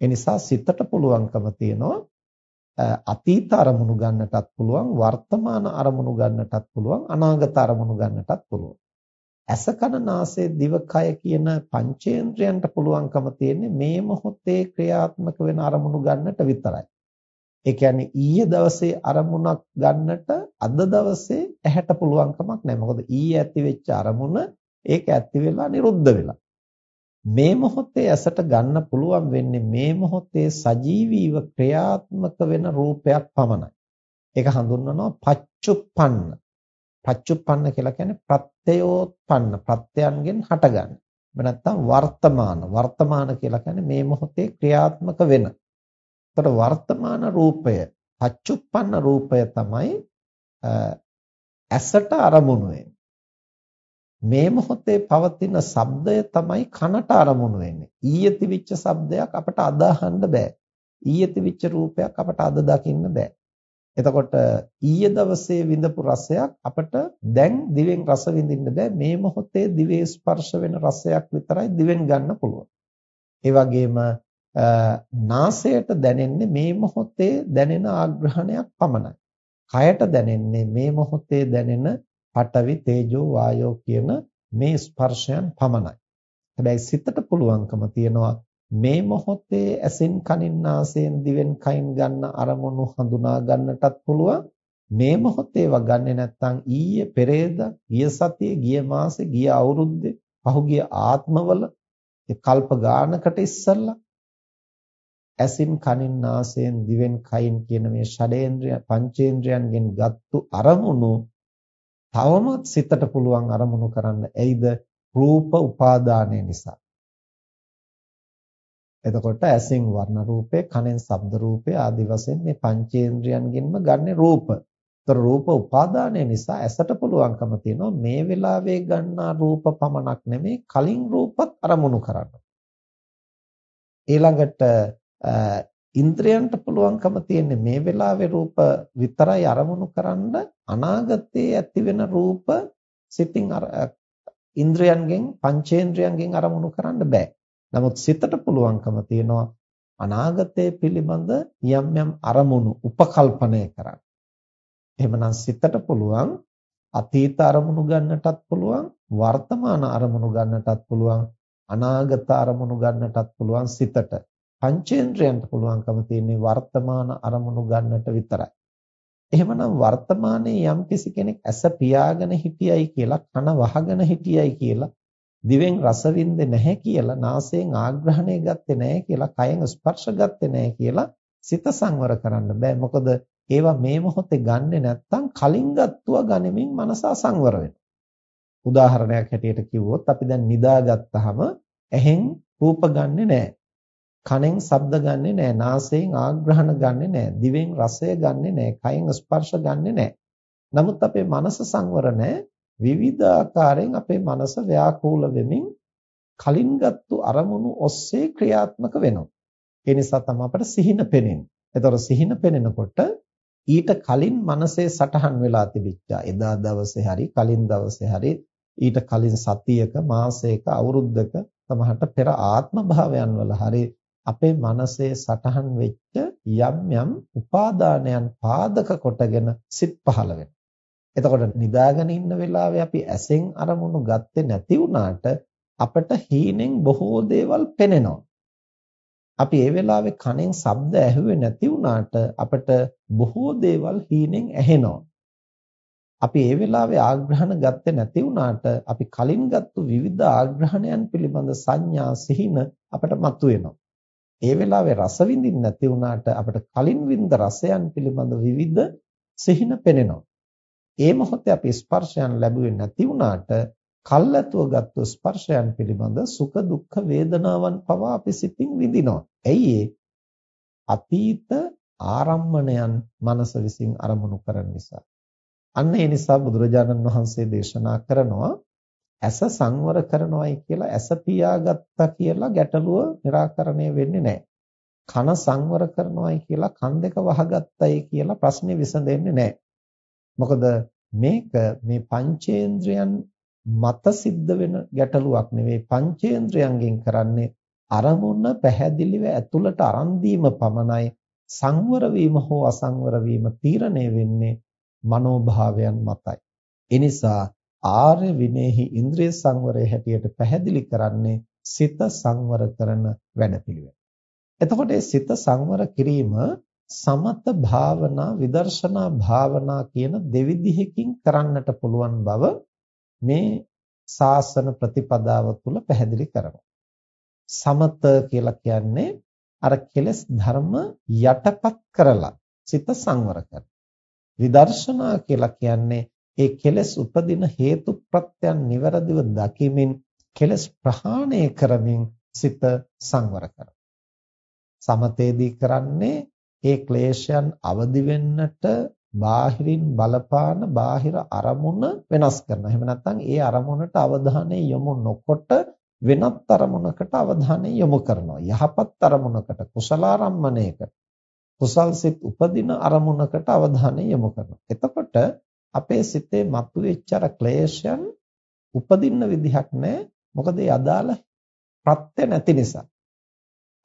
ඒ නිසා සිතට පුළුවන්කම තියෙනවා අතීත අරමුණු ගන්නටත් පුළුවන් වර්තමාන අරමුණු ගන්නටත් පුළුවන් අනාගත අරමුණු ගන්නටත් පුළුවන් ඇස කන නාසය දිවකය කියන පංචේන්ද්‍රයන්ට පුළුවන්කම තියෙන්නේ මේ මොහොතේ ක්‍රියාත්මක වෙන අරමුණු ගන්නට විතරයි. ඒ කියන්නේ ඊයේ දවසේ අරමුණක් ගන්නට අද දවසේ ඇහැට පුළුවන්කමක් නැහැ. මොකද ඊයේ ඇති වෙච්ච අරමුණ ඒක ඇති වෙලා නිරුද්ධ වෙලා. මේ මොහොතේ ඇසට ගන්න පුළුවන් වෙන්නේ මේ මොහොතේ සජීවීව ක්‍රියාත්මක වෙන රූපයක් පමණයි. ඒක හඳුන්වනවා පච්චුප්පන්න. පච්චුප්පන්න කියලා කියන්නේ ප්‍රත්‍යයෝත්පන්න ප්‍රත්‍යයන්ගෙන් හටගන්න. එහෙම නැත්නම් වර්තමාන වර්තමාන කියලා කියන්නේ මේ මොහොතේ ක්‍රියාත්මක වෙන. එතකොට වර්තමාන රූපය පච්චුප්පන්න රූපය තමයි ඇසට අරමුණු මේ මොහොතේ පවතින ශබ්දය තමයි කනට අරමුණු වෙන්නේ. ඊයේ තිබිච්ච ශබ්දයක් අපට අදාහන්න බෑ. ඊයේ තිබිච්ච රූපයක් අපට අද දකින්න බෑ. එතකොට ඊයේ දවසේ විඳපු රසයක් අපට දැන් දිවෙන් රස විඳින්න බෑ මේ මොහොතේ දිවේ ස්පර්ශ වෙන රසයක් විතරයි දිවෙන් ගන්න පුළුවන්. ඒ වගේම නාසයට දැනෙන්නේ මේ මොහොතේ දැනෙන ආග්‍රහණයක් පමණයි. කයට දැනෙන්නේ මේ මොහොතේ දැනෙන පඨවි තේජෝ වායෝ කියන මේ ස්පර්ශයන් පමණයි. හැබැයි සිතට පුළුවන්කම තියනවා මේ මොහොතේ ඇසින් කනින් නාසයෙන් දිවෙන් කයින් ගන්න අරමුණු හඳුනා ගන්නටත් පුළුවන් මේ මොහොතේ ඒවා ගන්නෙ නැත්නම් ඊයේ පෙරේද ගිය සතියේ ගිය මාසේ ගිය අවුරුද්දේ පහුගිය ආත්මවල ඒ කල්ප ගානකට ඉස්සෙල්ලා ඇසින් කනින් නාසයෙන් දිවෙන් කයින් කියන මේ ෂඩේන්ද්‍රය පංචේන්ද්‍රයන්ගෙන් ගත්තු අරමුණු තවමත් සිතට පුළුවන් අරමුණු කරන්න ඇයිද රූප උපාදානය නිසා එතකොට ඇසෙන් වර්ණ රූපේ, කනෙන් ශබ්ද රූපේ ආදි වශයෙන් මේ පංචේන්ද්‍රයන්ගින්ම ගන්න රූප. ඒතර රූප උපාදානය නිසා ඇසට පුළුවන්කම තියෙනවා මේ වෙලාවේ ගන්නා රූප පමණක් නෙමේ කලින් රූපත් අරමුණු කරන්න. ඊළඟට ඉන්ද්‍රයන්ට පුළුවන්කම තියෙන්නේ මේ වෙලාවේ රූප විතරයි අරමුණු කරන්න අනාගතයේ ඇති වෙන රූප සිතින් ඉන්ද්‍රයන්ගෙන් පංචේන්ද්‍රයන්ගෙන් අරමුණු කරන්න බෑ. නමුත් සිතට පුළුවන්කම තියෙනවා අනාගතය පිළිබඳ යම් යම් අරමුණු උපකල්පනය කරන්න. එහෙමනම් සිතට පුළුවන් අතීත අරමුණු ගන්නටත් පුළුවන් වර්තමාන අරමුණු ගන්නටත් පුළුවන් අනාගත අරමුණු ගන්නටත් පුළුවන් සිතට පංචේන්ද්‍රයන්ට පුළුවන්කම තියෙන්නේ වර්තමාන අරමුණු ගන්නට විතරයි. එහෙමනම් වර්තමානයේ යම් කිසි කෙනෙක් ඇස පියාගෙන හිටියයි කියලා කන වහගෙන හිටියයි කියලා දිවෙන් රස වින්දේ නැහැ කියලා නාසයෙන් ආග්‍රහණය ගත්තේ නැහැ කියලා කයෙන් ස්පර්ශ ගත්තේ නැහැ කියලා සිත සංවර කරන්න බෑ. මොකද ඒවා මේ මොහොතේ ගන්නෙ නැත්තම් කලින් ගත්තුවා ගනිමින් මනස අසංවර වෙනවා. උදාහරණයක් හැටියට කිව්වොත් අපි දැන් නිදාගත්තාම ඇහෙන් රූප ගන්නෙ නැහැ. කනෙන් ශබ්ද ගන්නෙ නැහැ නාසයෙන් ආග්‍රහණ ගන්නෙ නැහැ දිවෙන් රසය ගන්නෙ නැහැ කයෙන් ස්පර්ශ ගන්නෙ නැහැ නමුත් අපේ මනස සංවර නැහැ විවිධ ආකාරයෙන් අපේ මනස ව්‍යාකූල වෙමින් කලින් ගත්තු අරමුණු ඔස්සේ ක්‍රියාත්මක වෙනවා. ඒ නිසා තමයි අපට සිහින පෙනෙන්නේ. එතකොට සිහින පෙනෙනකොට ඊට කලින් මනසේ සටහන් වෙලා තිබිච්චා එදා දවසේ හරි කලින් දවසේ හරි ඊට කලින් සතියක මාසයක අවුරුද්දක සමහරට පෙර ආත්ම භාවයන් වල හරි අපේ මනසේ සටහන් වෙච්ච යම් යම් උපාදානයන් පාදක කොටගෙන සිත් පහළ වෙනවා. එතකොට නිදාගෙන ඉන්න වෙලාවේ අපි ඇසෙන් අරමුණු ගත්තේ නැති වුණාට අපට හීනෙන් බොහෝ දේවල් පෙනෙනවා. අපි ඒ වෙලාවේ කනෙන් ශබ්ද ඇහුවේ නැති වුණාට අපට බොහෝ දේවල් හීනෙන් ඇහෙනවා. අපි ඒ වෙලාවේ ආග්‍රහණ ගත්තේ නැති වුණාට අපි කලින් ගත්තු විවිධ ආග්‍රහණයන් පිළිබඳ සංඥා සිහින අපට මතුවෙනවා. ඒ වෙලාවේ රස විඳින්න නැති වුණාට අපට කලින් විඳ රසයන් පිළිබඳ විවිධ සිහින පෙනෙනවා. ඒ මොහොතේ අපි ස්පර්ශයන් ලැබුවේ නැති වුණාට කල්ැතුව ගත්තු ස්පර්ශයන් පිළිබඳ සුඛ දුක්ඛ වේදනාවන් පවා අපි සිතින් විඳිනවා. ඇයි අතීත ආරම්මණයන් මනස විසින් අරමුණු කරන නිසා. අන්න ඒ නිසා බුදුරජාණන් වහන්සේ දේශනා කරනවා ඇස සංවර කරනවායි කියලා ඇස පියාගත්තා කියලා ගැටලුව निराකරණය වෙන්නේ නැහැ. කන සංවර කරනවායි කියලා කන් දෙක වහගත්තයි කියලා ප්‍රශ්නේ විසඳෙන්නේ නැහැ. මොකද මේක මේ පංචේන්ද්‍රයන් මත සිද්ධ වෙන ගැටලුවක් නෙවෙයි පංචේන්ද්‍රයන්ගෙන් කරන්නේ අරමුණ පැහැදිලිව ඇතුළට අරන් පමණයි සංවර වීම හෝ අසංවර වීම තීරණය වෙන්නේ මනෝභාවයන් මතයි. ඒ නිසා ආර්ය විනේහි ඉන්ද්‍රිය සංවරය හැටියට පැහැදිලි කරන්නේ සිත සංවර කරන වැඩපිළිවෙල. එතකොට මේ සිත සංවර කිරීම සමත භාවනා විදර්ශනා භාවනා කියන දෙවිධයකින් කරන්නට පුළුවන් බව මේ සාසන ප්‍රතිපදාව තුළ පැහැදිලි කරනවා. සමත කියලා කියන්නේ අර කෙලෙස් ධර්ම යටපත් කරලා සිත සංවර කරන. විදර්ශනා කියලා කියන්නේ ඒ කෙලෙස් උපදින හේතු ප්‍රත්‍යයන් નિවරදිව දකිමින් කෙලෙස් ප්‍රහාණය කරමින් සිත සංවර කරන. සමතේදී කරන්නේ ඒ ක්ලේශයන් අවදි වෙන්නට බාහිරින් බලපාන බාහිර අරමුණ වෙනස් කරනවා. එහෙම නැත්නම් ඒ අරමුණට අවධානය යොමු නොකොට වෙනත් අරමුණකට අවධානය යොමු කරනවා. යහපත් අරමුණකට කුසලාරම්මණයකට කුසල් සිත් උපදින අරමුණකට අවධානය යොමු කරනවා. එතකොට අපේ සිතේ මතුවෙච්ච අර ක්ලේශයන් උපදින්න විදිහක් නැහැ. මොකද ඒ අදාළ ප්‍රත්‍ය නැති නිසා.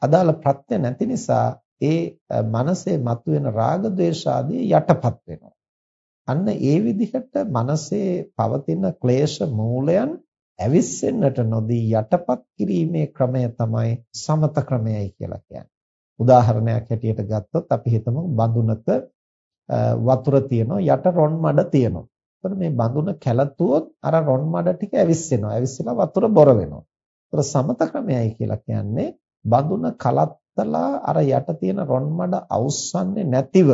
අදාළ ප්‍රත්‍ය නැති නිසා ඒ මනසේ මතුවෙන රාග ద్వේෂ ආදී යටපත් වෙනවා. අන්න ඒ විදිහට මනසේ පවතින ක්ලේශ මූලයන් ඇවිස්සෙන්නට නොදී යටපත් කිරීමේ ක්‍රමය තමයි සමත ක්‍රමයයි කියලා කියන්නේ. උදාහරණයක් හැටියට ගත්තොත් අපි හිතමු බඳුනක වතුර තියෙනවා යට රොන් මඩ තියෙනවා. එතකොට මේ බඳුන කැළතුවොත් අර රොන් මඩ ටික ඇවිස්සෙනවා. ඇවිස්සලා වතුර බොර වෙනවා. එතකොට සමත ක්‍රමයයි කියලා කියන්නේ බඳුන කලත්තලා අර යට තියෙන රොන් මඩ අවුස්සන්නේ නැතිව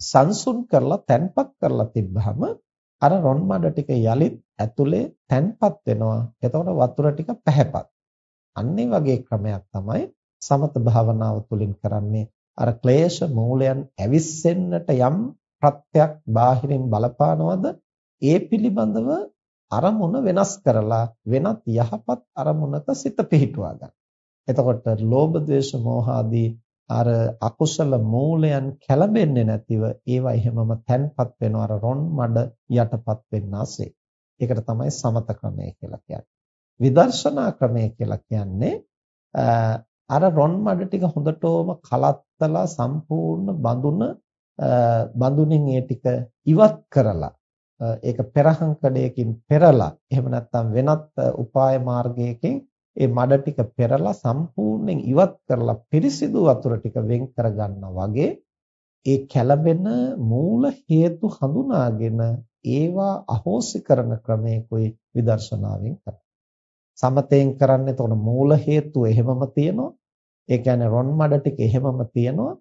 සංසුන් කරලා තැන්පත් කරලා තිබ්බහම අර රොන් මඩ ටික යලිත් ඇතුලේ තැන්පත් වෙනවා. එතකොට වතුර ටික පැහැපත්. අන්න වගේ ක්‍රමයක් තමයි සමත භාවනාව තුළින් කරන්නේ. අර ක්ලේශ මූලයන් ඇවිස්සෙන්නට යම් ප්‍රත්‍යක් බාහිරින් බලපානවද ඒ පිළිබඳව අරමුණ වෙනස් කරලා වෙනත් යහපත් අරමුණක සිත පිහිටුවා ගන්න. එතකොට ලෝභ ද්වේෂ මෝහ ආදී අර අකුසල මූලයන් කැළඹෙන්නේ නැතිව ඒවා එහෙමම තැන්පත් වෙනවා අර රොන් මඩ යටපත් වෙන්නාසේ. ඒකට තමයි සමත ක්‍රමය කියලා කියන්නේ. විදර්ශනා ක්‍රමය කියලා කියන්නේ අර රොන් මඩ ටික හොඳටම කලත්තලා සම්පූර්ණ බඳුන බඳුනින් ඒ ටික ඉවත් කරලා ඒක පෙරහන් කඩයකින් පෙරලා එහෙම නැත්නම් වෙනත් උපාය මාර්ගයකින් ඒ මඩ ටික පෙරලා සම්පූර්ණයෙන් ඉවත් කරලා පිරිසිදු වතුර ටික වෙන් කරගන්නා වගේ ඒ කැළඹෙන මූල හේතු හඳුනාගෙන ඒවා අහෝසි කරන ක්‍රමයකයි විදර්ශනාවෙන් කරන්නේ. සමතෙන් කරන්නේ එතකොට මූල හේතුව එහෙමම තියෙනවා. ඒ කියන්නේ රොන් මඩ ටික එහෙමම තියෙනවා.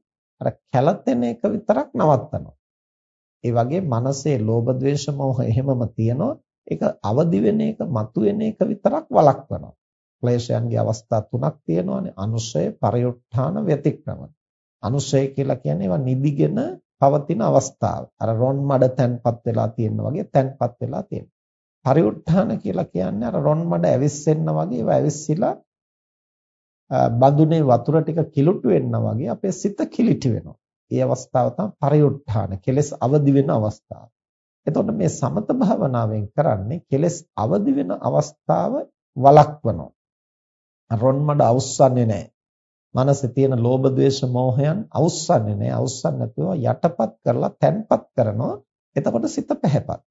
අර කැළතෙන එක විතරක් නවත්තනවා. ඒ වගේ මනසේ ලෝභ ද්වේෂ මෝහ එහෙමම තියෙනවා. ඒක අවදි වෙන එක, මතුවෙන එක විතරක් වළක්වනවා. ක්ලේශයන්ගේ අවස්ථා තුනක් තියෙනවානේ අනුශය පරිඋත්ථාන ව්‍යතික්‍රමන අනුශය කියලා කියන්නේ ඒවා නිදිගෙන පවතින අවස්ථාව අර රොන් මඩ තැන්පත් වෙලා තියෙන වගේ තැන්පත් වෙලා තියෙන පරිඋත්ථාන කියලා කියන්නේ අර රොන් මඩ ඇවිස්සෙන්න වගේ ඒවා ඇවිස්සিলা බඳුනේ වතුර ටික කිලුටු වෙන්න වගේ අපේ සිත කිලිටි වෙනවා ඒ අවස්ථාව තමයි පරිඋත්ථාන කෙලස් අවදි වෙන අවස්ථාව එතකොට මේ සමත භාවනාවෙන් කරන්නේ කෙලස් අවදි වෙන අවස්ථාව වළක්වනවා රොන් මඩ අවුස්සන්නේ නැහැ. මනසේ තියෙන ලෝභ ද්වේෂ මෝහයන් අවුස්සන්නේ නැහැ. අවුස්සන්නේ නැතුව යටපත් කරලා තැන්පත් කරනවා. එතකොට සිත පැහැපත්.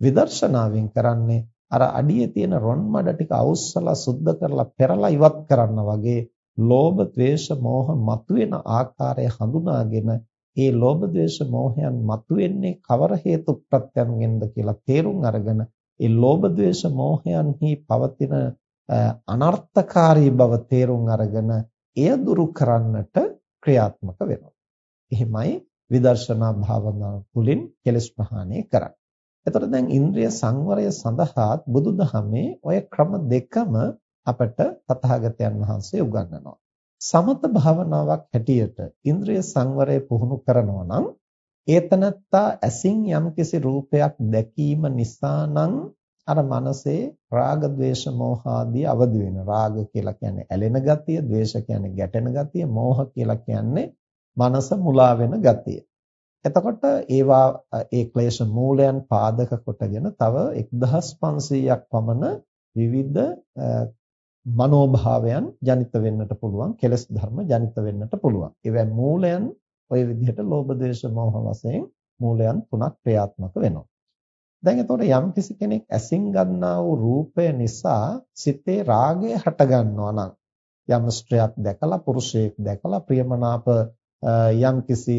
විදර්ශනාවෙන් කරන්නේ අර අඩියේ තියෙන රොන් මඩ ටික අවුස්සලා සුද්ධ කරලා පෙරලා ඉවත් කරන්න වගේ ලෝභ ද්වේෂ මෝහ මතුවෙන ආකාරය හඳුනාගෙන ඒ ලෝභ ද්වේෂ මෝහයන් මතුවෙන්නේ කවර හේතු ප්‍රත්‍යයෙන්ද කියලා තේරුම් අරගෙන ඒ ලෝභ ද්වේෂ මෝහයන්හි පවතින අනර්ථකාරී බව තේරුම් අරගෙන එය දුරු කරන්නට ක්‍රියාත්මක වෙනවා. එහෙමයි විදර්ශනා භාවනාව තුළින් කෙලෙස් ප්‍රහාණය කරන්නේ. එතකොට දැන් ඉන්ද්‍රිය සංවරය සඳහාත් බුදුදහමේ ඔය ක්‍රම දෙකම අපට තථාගතයන් වහන්සේ උගන්වනවා. සමත භාවනාවක් හැටියට ඉන්ද්‍රිය සංවරය පුහුණු කරනවා නම් ඒතනත්තා ඇසින් යම්කිසි රූපයක් දැකීම නිසා නම් අර මනසේ රාග ద్వේෂ මෝහ ආදී අවදි වෙන රාග කියලා කියන්නේ ඇලෙන ගතිය, ద్వේෂ කියන්නේ ගැටෙන ගතිය, මෝහ කියලා කියන්නේ මනස මුලා වෙන ගතිය. එතකොට ඒවා ඒ ක්ලේශ මූලයන් පාදක කොටගෙන තව 1500ක් පමණ විවිධ මනෝභාවයන් ජනිත වෙන්නට පුළුවන් කෙලස් ධර්ම ජනිත වෙන්නට පුළුවන්. ඒවා මූලයන් ওই විදිහට ලෝභ ද්වේෂ මෝහ වශයෙන් මූලයන් තුනක් ක්‍රියාත්මක වෙනවා. දැන් එතකොට යම් කිසි කෙනෙක් ඇසින් ගන්නා වූ රූපය නිසා සිතේ රාගය හට ගන්නවා නම් යම් ස්ත්‍රයක් දැකලා පුරුෂයෙක් දැකලා ප්‍රියමනාප යම් කිසි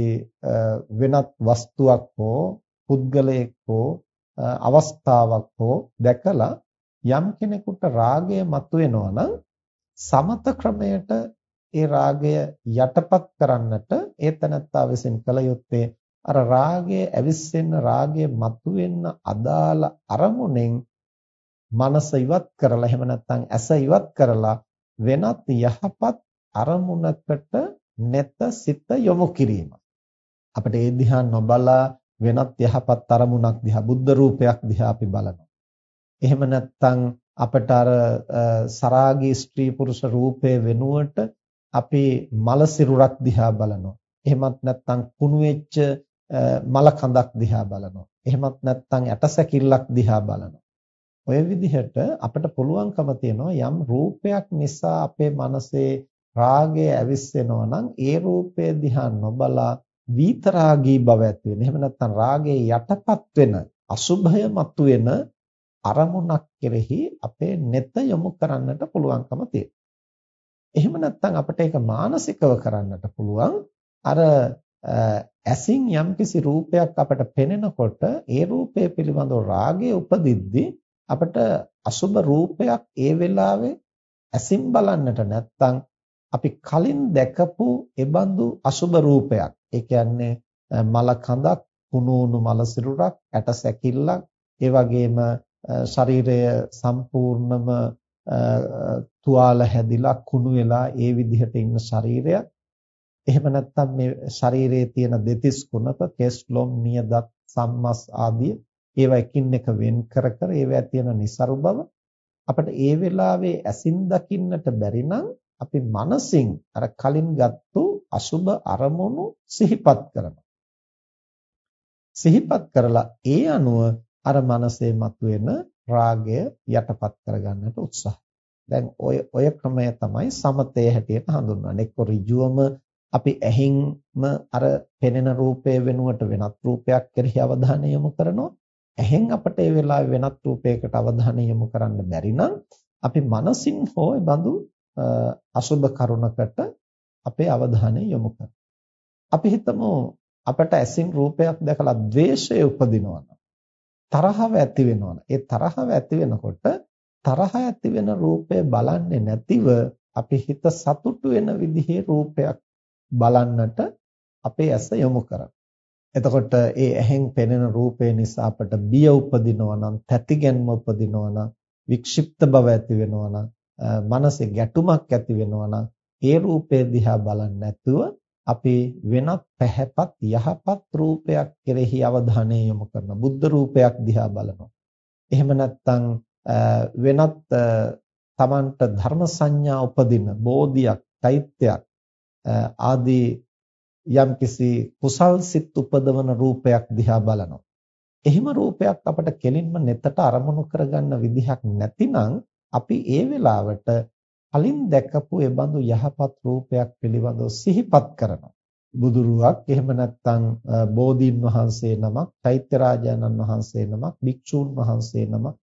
වෙනත් වස්තුවක් හෝ පුද්ගලයෙක් හෝ අවස්ථාවක් හෝ දැකලා යම් කෙනෙකුට රාගය මතුවෙනවා නම් සමත ක්‍රමයට ඒ රාගය යටපත් කරන්නට ඒ තනත්තා විසින් කළ යුත්තේ අර රාගය ඇවිස්සෙන්න රාගය මතුවෙන්න අදාළ අරමුණෙන් මනස ඉවත් කරලා එහෙම නැත්නම් ඇස ඉවත් කරලා වෙනත් යහපත් අරමුණකට නැත සිත යොමු කිරීම. අපිට ඒ දිහා නොබලා වෙනත් යහපත් අරමුණක් දිහා බුද්ධ රූපයක් දිහා අපි බලනවා. එහෙම නැත්නම් අපට අර සරාගී ස්ත්‍රී පුරුෂ රූපයේ වෙනුවට අපි මල සිරුරක් දිහා බලනවා. එහෙමත් නැත්නම් කුණු වෙච්ච මල කඳක් දිහා බලනවා. එහෙමත් නැත්නම් ඇටසැකිල්ලක් දිහා බලනවා. ඔය විදිහට අපිට පුළුවන්කම තියෙනවා යම් රූපයක් නිසා අපේ මනසේ රාගය ඇවිස්සෙනවා නම් ඒ රූපය දිහා නොබලා විතරාගී බව ඇති වෙන. එහෙම නැත්නම් රාගයේ යටපත් වෙන අසුභය මතුවෙන අරමුණක් කෙරෙහි අපේ නෙත යොමු කරන්නට පුළුවන්කම තියෙනවා. එහෙම නැත්නම් අපිට ඒක මානසිකව කරන්නට පුළුවන්. අර ඇසින් යම්කිසි රූපයක් අපට පෙනෙනකොට ඒ රූපය පිළිබඳව රාගය උපදිද්දී අපට අසුබ රූපයක් ඒ වෙලාවේ ඇසින් බලන්නට නැත්නම් අපි කලින් දැකපු ඒබඳු අසුබ රූපයක්. ඒ කියන්නේ මල කඳක් කුණුණු මල සිරුරක් ඇට සැකිල්ලක් ඒ වගේම ශරීරය සම්පූර්ණම තුවාල හැදිලා කුණු වෙලා ඒ විදිහට ඉන්න ශරීරයක්. එහෙම නැත්නම් මේ ශරීරයේ තියෙන දෙතිස් කුණප කෙස් ලොම් නියදත් සම්මස් ආදී ඒවා එකින් එක වෙන් කර කර ඒවා තියෙන નિસරු බව අපිට ඒ වෙලාවේ ඇසින් දකින්නට බැරි නම් අපි මනසින් අර කලින් ගත්තු අසුබ අරමුණු සිහිපත් කරනවා. සිහිපත් කරලා ඒ අනුව අර මනසේ මතුවෙන රාගය යටපත් කරගන්නට උත්සාහ. දැන් ඔය ඔය ක්‍රමය තමයි සමතේ හැටියට හඳුන්වන්නේ. එක්ක ඍජුවම අපි ඇහින්ම අර පෙනෙන රූපය වෙනුවට වෙනත් රූපයක් කෙරෙහි අවධානය යොමු කරනවා. ඇහෙන් අපට ඒ වෙලාවේ වෙනත් රූපයකට අවධානය යොමු කරන්න බැරි නම් අපි මනසින් හෝ බඳු අසුබ කරුණකට අපේ අවධානය යොමු කරනවා. අපි හිතමු අපට ඇසින් රූපයක් දැකලා ද්වේෂය උපදිනවා තරහව ඇති වෙනවා. ඒ තරහව ඇති වෙනකොට තරහ ඇති වෙන රූපය බලන්නේ නැතිව අපි හිත සතුටු වෙන විදිහේ රූපයක් බලන්නට අපේ ඇස යොමු කරනවා. එතකොට ඒ ඇහෙන් පෙනෙන රූපය නිසා අපට බිය උපදිනවා නම්, තැතිගැන්ම උපදිනවා නම්, වික්ෂිප්ත බව ඇති වෙනවා නම්, මනසේ ගැටුමක් ඇති වෙනවා නම්, ඒ රූපය දිහා බලන්නේ නැතුව අපි වෙනත් පැහැපත් යහපත් රූපයක් කෙරෙහි අවධානය යොමු කරනවා. බුද්ධ රූපයක් දිහා බලනවා. එහෙම නැත්නම් වෙනත් තමන්ට ධර්ම සංඥා උපදින බෝධියක්, චෛත්‍යයක් ආදී යම්කිසි කුසල් සිත් උපදවන රූපයක් දිහා බලනවා. එහෙම රූපයක් අපට කෙලින්ම neතට අරමුණු කරගන්න විදිහක් නැතිනම් අපි ඒ වෙලාවට කලින් දැකපු ඒ බඳු යහපත් රූපයක් පිළිබඳව සිහිපත් කරනවා. බුදුරුවක් එහෙම නැත්නම් බෝධීන් වහන්සේ නමක්, චෛත්‍ය රාජානන් වහන්සේ නමක්, භික්ෂූන් වහන්සේ නමක්,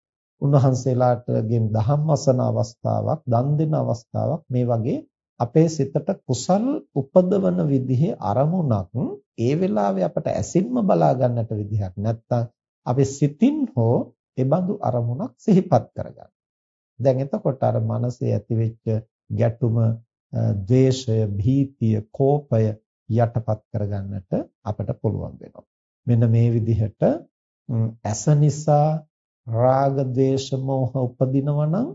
උන්වහන්සේලාටගෙන් දහම් වසන අවස්ථාවක්, දන් දෙන අවස්ථාවක් මේ වගේ අපේ සිතට කුසල් උපදවන විදිහේ අරමුණක් ඒ වෙලාවේ අපට ඇසින්ම බලා ගන්නට විදිහක් නැත්තම් අපි සිතින් හෝ ඒ බඳු අරමුණක් සිහිපත් කරගන්න. දැන් එතකොට අර මනසේ ඇතිවෙච්ච ගැටුම, ද්වේෂය, භීතිය, කෝපය යටපත් කරගන්නට අපට පුළුවන් වෙනවා. මෙන්න මේ විදිහට ඇස නිසා රාග, ද්වේෂ, මෝහ උපදිනවා නම්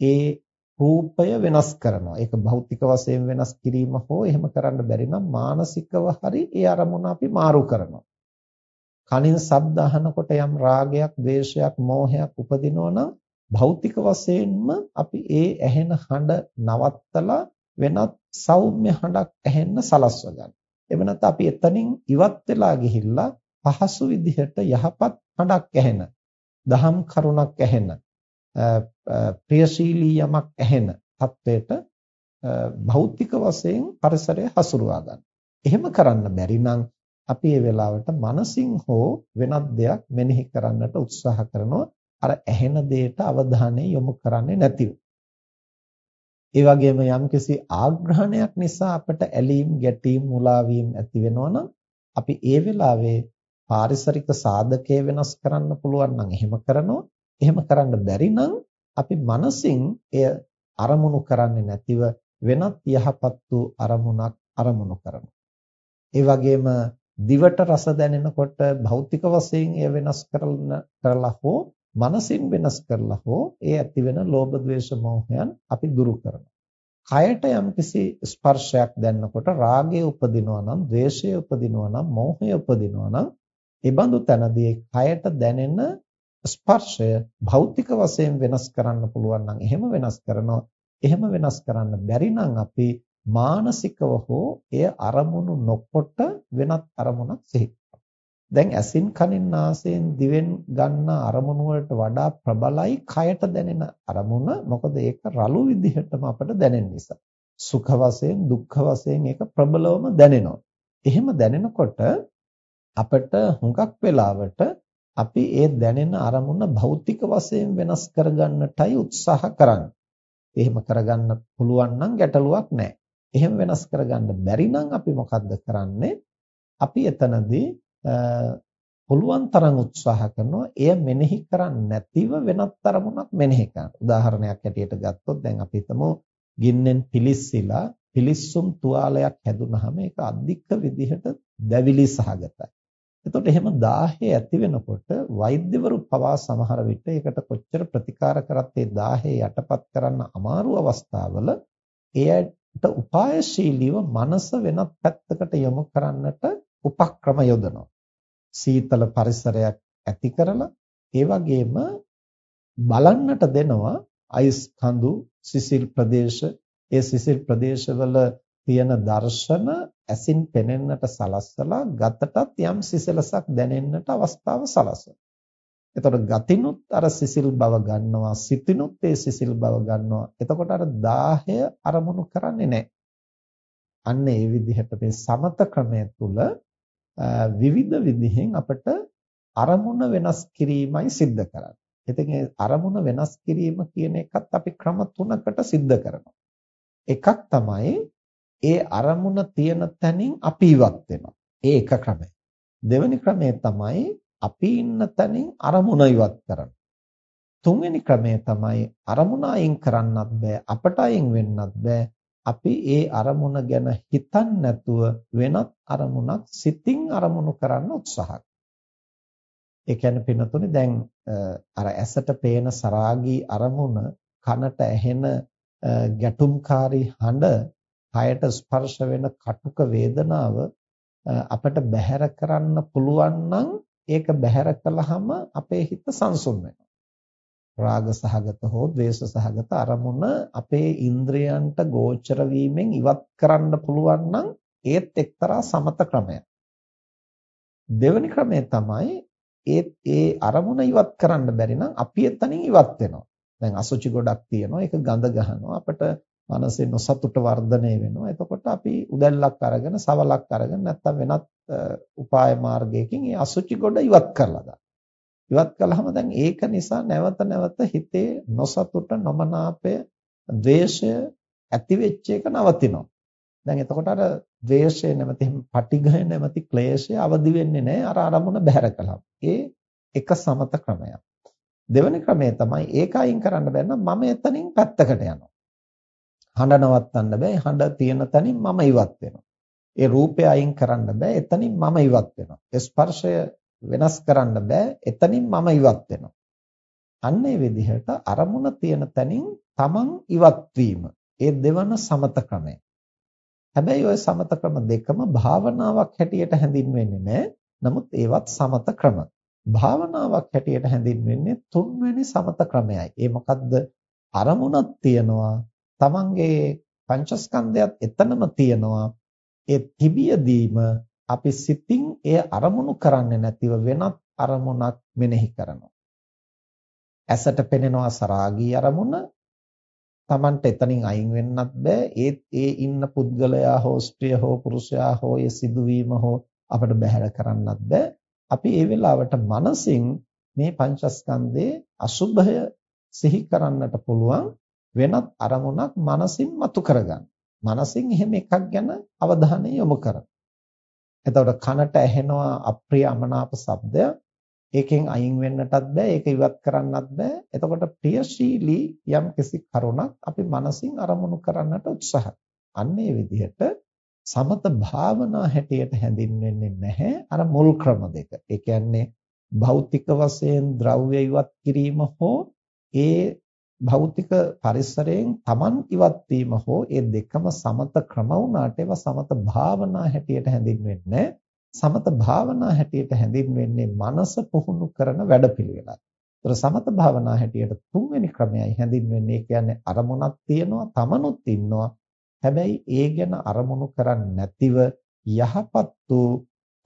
ඒ රූපය වෙනස් කරනවා. ඒක භෞතික වශයෙන් වෙනස් කිරීම හෝ එහෙම කරන්න බැරි නම් මානසිකව හරි ඒ අරමුණ අපි මාරු කරනවා. කනින් ශබ්ද අහනකොට යම් රාගයක්, ද්වේෂයක්, මෝහයක් උපදිනවා නම් භෞතික වශයෙන්ම අපි ඒ ඇහෙන හඬ නවත්තලා වෙනත් සෞම්‍ය හඬක් ඇහෙන්න සලස්ව ගන්න. එහෙම නැත්නම් අපි එතනින් ඉවත් වෙලා ගිහිල්ලා පහසු විදිහට යහපත් හඬක් ඇහෙන, දහම් කරුණක් ඇහෙන, ප්‍රියශීලී යමක් ඇහෙන තත්වයට භෞතික වශයෙන් පරිසරය හසුරුවා ගන්න. එහෙම කරන්න බැරි නම් අපි ඒ වෙලාවට මනසින් හෝ වෙනත් දෙයක් මෙනෙහි කරන්නට උත්සාහ කරනවා අර ඇහෙන දෙයට අවධානය යොමු කරන්නේ නැතිව. ඒ වගේම යම්කිසි ආග්‍රහණයක් නිසා අපට ඇලීම්, ගැටීම්, මුලාවීම් ඇති වෙනවා අපි ඒ වෙලාවේ පාරිසරික සාධකයේ වෙනස් කරන්න පුළුවන් නම් එහෙම කරනවා. එහෙම කරන්න බැරි නම් අපි මනසින් එය අරමුණු කරන්නේ නැතිව වෙනත් යහපත් වූ අරමුණක් අරමුණු කරනවා. ඒ වගේම දිවට රස දැනෙනකොට භෞතික වශයෙන් එය වෙනස් කරන කරලා හෝ මනසින් වෙනස් කරලා හෝ ඒ ඇති වෙන ලෝභ ද්වේෂ මෝහයන් අපි දුරු කරනවා. කයට යම්කිසි ස්පර්ශයක් දැනනකොට රාගය උපදිනවා නම්, ද්වේෂය උපදිනවා නම්, මෝහය උපදිනවා නම්, ඒ බඳු තැනදී කයට දැනෙන ස්පර්ශය භෞතික වශයෙන් වෙනස් කරන්න පුළුවන් නම් එහෙම වෙනස් කරනවා. එහෙම වෙනස් කරන්න බැරි නම් අපි මානසිකව හෝ එය අරමුණු නොකොට වෙනත් අරමුණක් සිහි දැන් ඇසින් කනින් නාසයෙන් දිවෙන් ගන්න අරමුණු වලට වඩා ප්‍රබලයි කයට දැනෙන අරමුණ. මොකද ඒක රළු විදිහටම අපට දැනෙන නිසා. සුඛ වශයෙන් දුක්ඛ වශයෙන් ඒක ප්‍රබලවම දැනෙනවා. එහෙම දැනෙනකොට අපිට හුඟක් වෙලාවට අපි ඒ දැනෙන අරමුණ භෞතික වශයෙන් වෙනස් කරගන්නටයි උත්සාහ කරන්නේ. එහෙම කරගන්න පුළුවන් නම් ගැටලුවක් නැහැ. එහෙම වෙනස් කරගන්න බැරි නම් අපි මොකද්ද කරන්නේ? අපි එතනදී පුළුවන් තරම් උත්සාහ කරනවා එය මෙනෙහි කරන්නේ නැතිව වෙනත් තරමුණක් මෙනෙහි කරන්න. උදාහරණයක් ඇටියට ගත්තොත් දැන් අපි හිතමු ගින්නෙන් පිලිස්සিলা පිලිස්සුම් තුවාලයක් හැදුනහම ඒක අධික විදිහට දැවිලි සහගතයි. එතකොට එහෙම 1000 ඇති වෙනකොට වෛද්‍යවරු පවා සමහර විට ඒකට කොච්චර ප්‍රතිකාර කරත් ඒ 1000 යටපත් කරන්න අමාරු අවස්ථාවල එයට උපායශීලීව මනස වෙනත් පැත්තකට යොමු කරන්නට උපක්‍රම යොදනවා. සීතල පරිසරයක් ඇති කරලා ඒ වගේම බලන්නට දෙනවා අයිස් කඳු සිසිල් ප්‍රදේශ ඒ සිසිල් ප්‍රදේශවල තියෙන දර්ශන ඇසින් පෙනෙන්නට සලස්සලා ගතටත් යම් සිසිලසක් දැනෙන්නට අවස්ථාව සලස්වනවා. එතකොට ගතිනුත් අර සිසිල් බව ගන්නවා සිතිනුත් ඒ සිසිල් බව ගන්නවා. එතකොට අර 10 අරමුණු කරන්නේ නැහැ. අන්න ඒ විදිහට මේ සමත ක්‍රමය තුල විවිධ විදිහෙන් අපිට අරමුණ වෙනස් කිරීමයි සිද්ධ කරන්නේ. ඉතින් අරමුණ වෙනස් කිරීම කියන එකත් අපි ක්‍රම තුනකට සිද්ධ කරනවා. එකක් තමයි ඒ අරමුණ තියෙන තැනින් අපි ඉවත් වෙනවා. ඒ එක ක්‍රමය. දෙවෙනි ක්‍රමය තමයි අපි ඉන්න තැනින් අරමුණ ඉවත් කරනවා. තුන්වෙනි ක්‍රමය තමයි අරමුණ අයින් කරන්නත් බෑ අපට අයින් වෙන්නත් බෑ අපි ඒ අරමුණ ගැන හිතන්නේ නැතුව වෙනත් අරමුණක් සිතින් අරමුණු කරන්න උත්සාහ ඒ කියන්නේ පින්නතුනේ දැන් අර ඇසට පේන සරාගී අරමුණ කනට ඇහෙන ගැටුම්කාරී හඬ කයට ස්පර්ශ වෙන කටුක වේදනාව අපිට බැහැර කරන්න පුළුවන් නම් ඒක බැහැර කළාම අපේ හිත සංසුන් වෙනවා. රාග සහගත හෝ ද්වේෂ සහගත අරමුණ අපේ ඉන්ද්‍රයන්ට ගෝචර වීමෙන් ඉවත් කරන්න පුළුවන් නම් ඒත් එක්තරා සමත ක්‍රමයක්. දෙවෙනි ක්‍රමය තමයි ඒ ඒ අරමුණ ඉවත් කරන්න බැරි නම් අපි එතනින් ඉවත් වෙනවා. දැන් අසුචි ගොඩක් තියෙනවා ඒක ගඳ ගහනවා අපිට මනසේ නොසතුට වර්ධනය වෙනවා. එතකොට අපි උදැල්ලක් අරගෙන සවලක් අරගෙන නැත්තම් වෙනත් උපාය මාර්ගයකින් ඒ අසුචි ගොඩ ඉවත් කරලා දානවා. ඉවත් කළාම දැන් ඒක නිසා නැවත නැවත හිතේ නොසතුට නොමනාපය ද්වේෂය ඇති වෙච්ච එක නවතිනවා. දැන් එතකොට අර ද්වේෂය නැමැති පටිඝය නැමැති ක්ලේශය අවදි වෙන්නේ නැහැ අර අරමුණ බැහැර කළාම. ඒ එක සමත ක්‍රමයක්. දෙවෙනි ක්‍රමය තමයි ඒක අයින් කරන්න බැන්න මම එතනින් පැත්තකට යනවා. හඬ නවත්තන්න බෑ. හඬ තියෙන තැනින් මම ඉවත් වෙනවා. ඒ රූපය අයින් කරන්න බෑ. එතනින් මම ඉවත් වෙනවා. ස්පර්ශය වෙනස් කරන්න බෑ. එතනින් මම ඉවත් වෙනවා. අන්න ඒ විදිහට අරමුණ තියෙන තැනින් තමන් ඉවත් වීම. ඒ දෙවන සමත ක්‍රමය. හැබැයි ওই සමත ක්‍රම දෙකම භාවනාවක් හැටියට හැඳින්වෙන්නේ නැහැ. නමුත් ඒවත් සමත ක්‍රම. භාවනාවක් හැටියට හැඳින්වෙන්නේ තුන්වෙනි සමත ක්‍රමයයි. ඒ මොකද්ද? අරමුණක් තියනවා. තමන්ගේ පංචස්කන්ධයත් එතනම තියනවා. ඒ තිබියදීම අපි සිතින් එය අරමුණු කරන්නේ නැතිව වෙනත් අරමුණක් මෙනෙහි කරනවා. ඇසට පෙනෙනවා සරාගී අරමුණ Tamanට එතනින් අයින් වෙන්නත් බෑ ඒත් ඒ ඉන්න පුද්ගලයා හෝ ස්ත්‍රිය හෝ පුරුෂයා හෝ ඒ සිදුවීම හෝ අපිට බැහැර කරන්නත් බෑ අපි ඒ වෙලාවට මනසින් මේ පංචස්කන්ධයේ අසුභය සිහි කරන්නට පුළුවන් වෙනත් අරමුණක් මනසින් මතු කරගන්න. මනසින් එහෙම එකක් ගැන අවධානය යොමු කරන්න. එතකොට කනට ඇහෙනවා අප්‍රිය අමනාප ශබ්දය. ඒකෙන් අයින් වෙන්නටත් බෑ, ඒක ඉවත් කරන්නත් බෑ. එතකොට ප්‍රියශීලී යම් කිසි කරුණක් අපි මනසින් අරමුණු කරන්නට උත්සාහ අන්න ඒ විදිහට සමත භාවනා හැටියට හැඳින්වෙන්නේ නැහැ අර මුල් ක්‍රම දෙක. ඒ කියන්නේ භෞතික වශයෙන් ද්‍රව්‍ය ඉවත් කිරීම හෝ ඒ භෞතික පරිසරයෙන් Taman ඉවත් වීම හෝ ඒ දෙකම සමත ක්‍රම වුණාට ඒවා සමත භාවනා හැටියට හැඳින්වෙන්නේ සමත භාවනා හැටියට හැඳින්වෙන්නේ මනස පුහුණු කරන වැඩපිළිවෙලක්. ඒතර සමත භාවනා හැටියට තුන්වෙනි ක්‍රමයයි හැඳින්වෙන්නේ කියන්නේ අරමුණක් තියෙනවා Tamanුත් ඉන්නවා. හැබැයි ඒ ගැන අරමුණු කරන්නේ නැතිව යහපත් වූ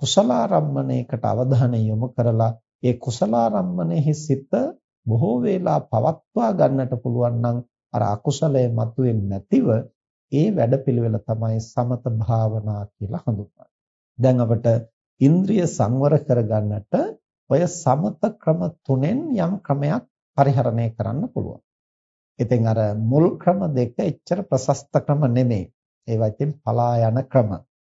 කුසලාරම්මණයකට අවධානය යොමු කරලා ඒ කුසලාරම්මණයෙහි සිත බොහෝ වේලා පවත්වා ගන්නට පුළුවන් නම් අර අකුසලයේ මතුවෙන්නේ නැතිව ඒ වැඩපිළිවෙල තමයි සමත භාවනා කියලා හඳුන්වන්නේ. දැන් අපිට ඉන්ද්‍රිය සංවර කරගන්නට ඔය සමත ක්‍රම තුනෙන් යම් ක්‍රමයක් පරිහරණය කරන්න පුළුවන්. ඉතින් අර මුල් ක්‍රම දෙක එච්චර ප්‍රශස්ත ක්‍රම නෙමෙයි. ඒවා ඉතින් පලා යන ක්‍රම.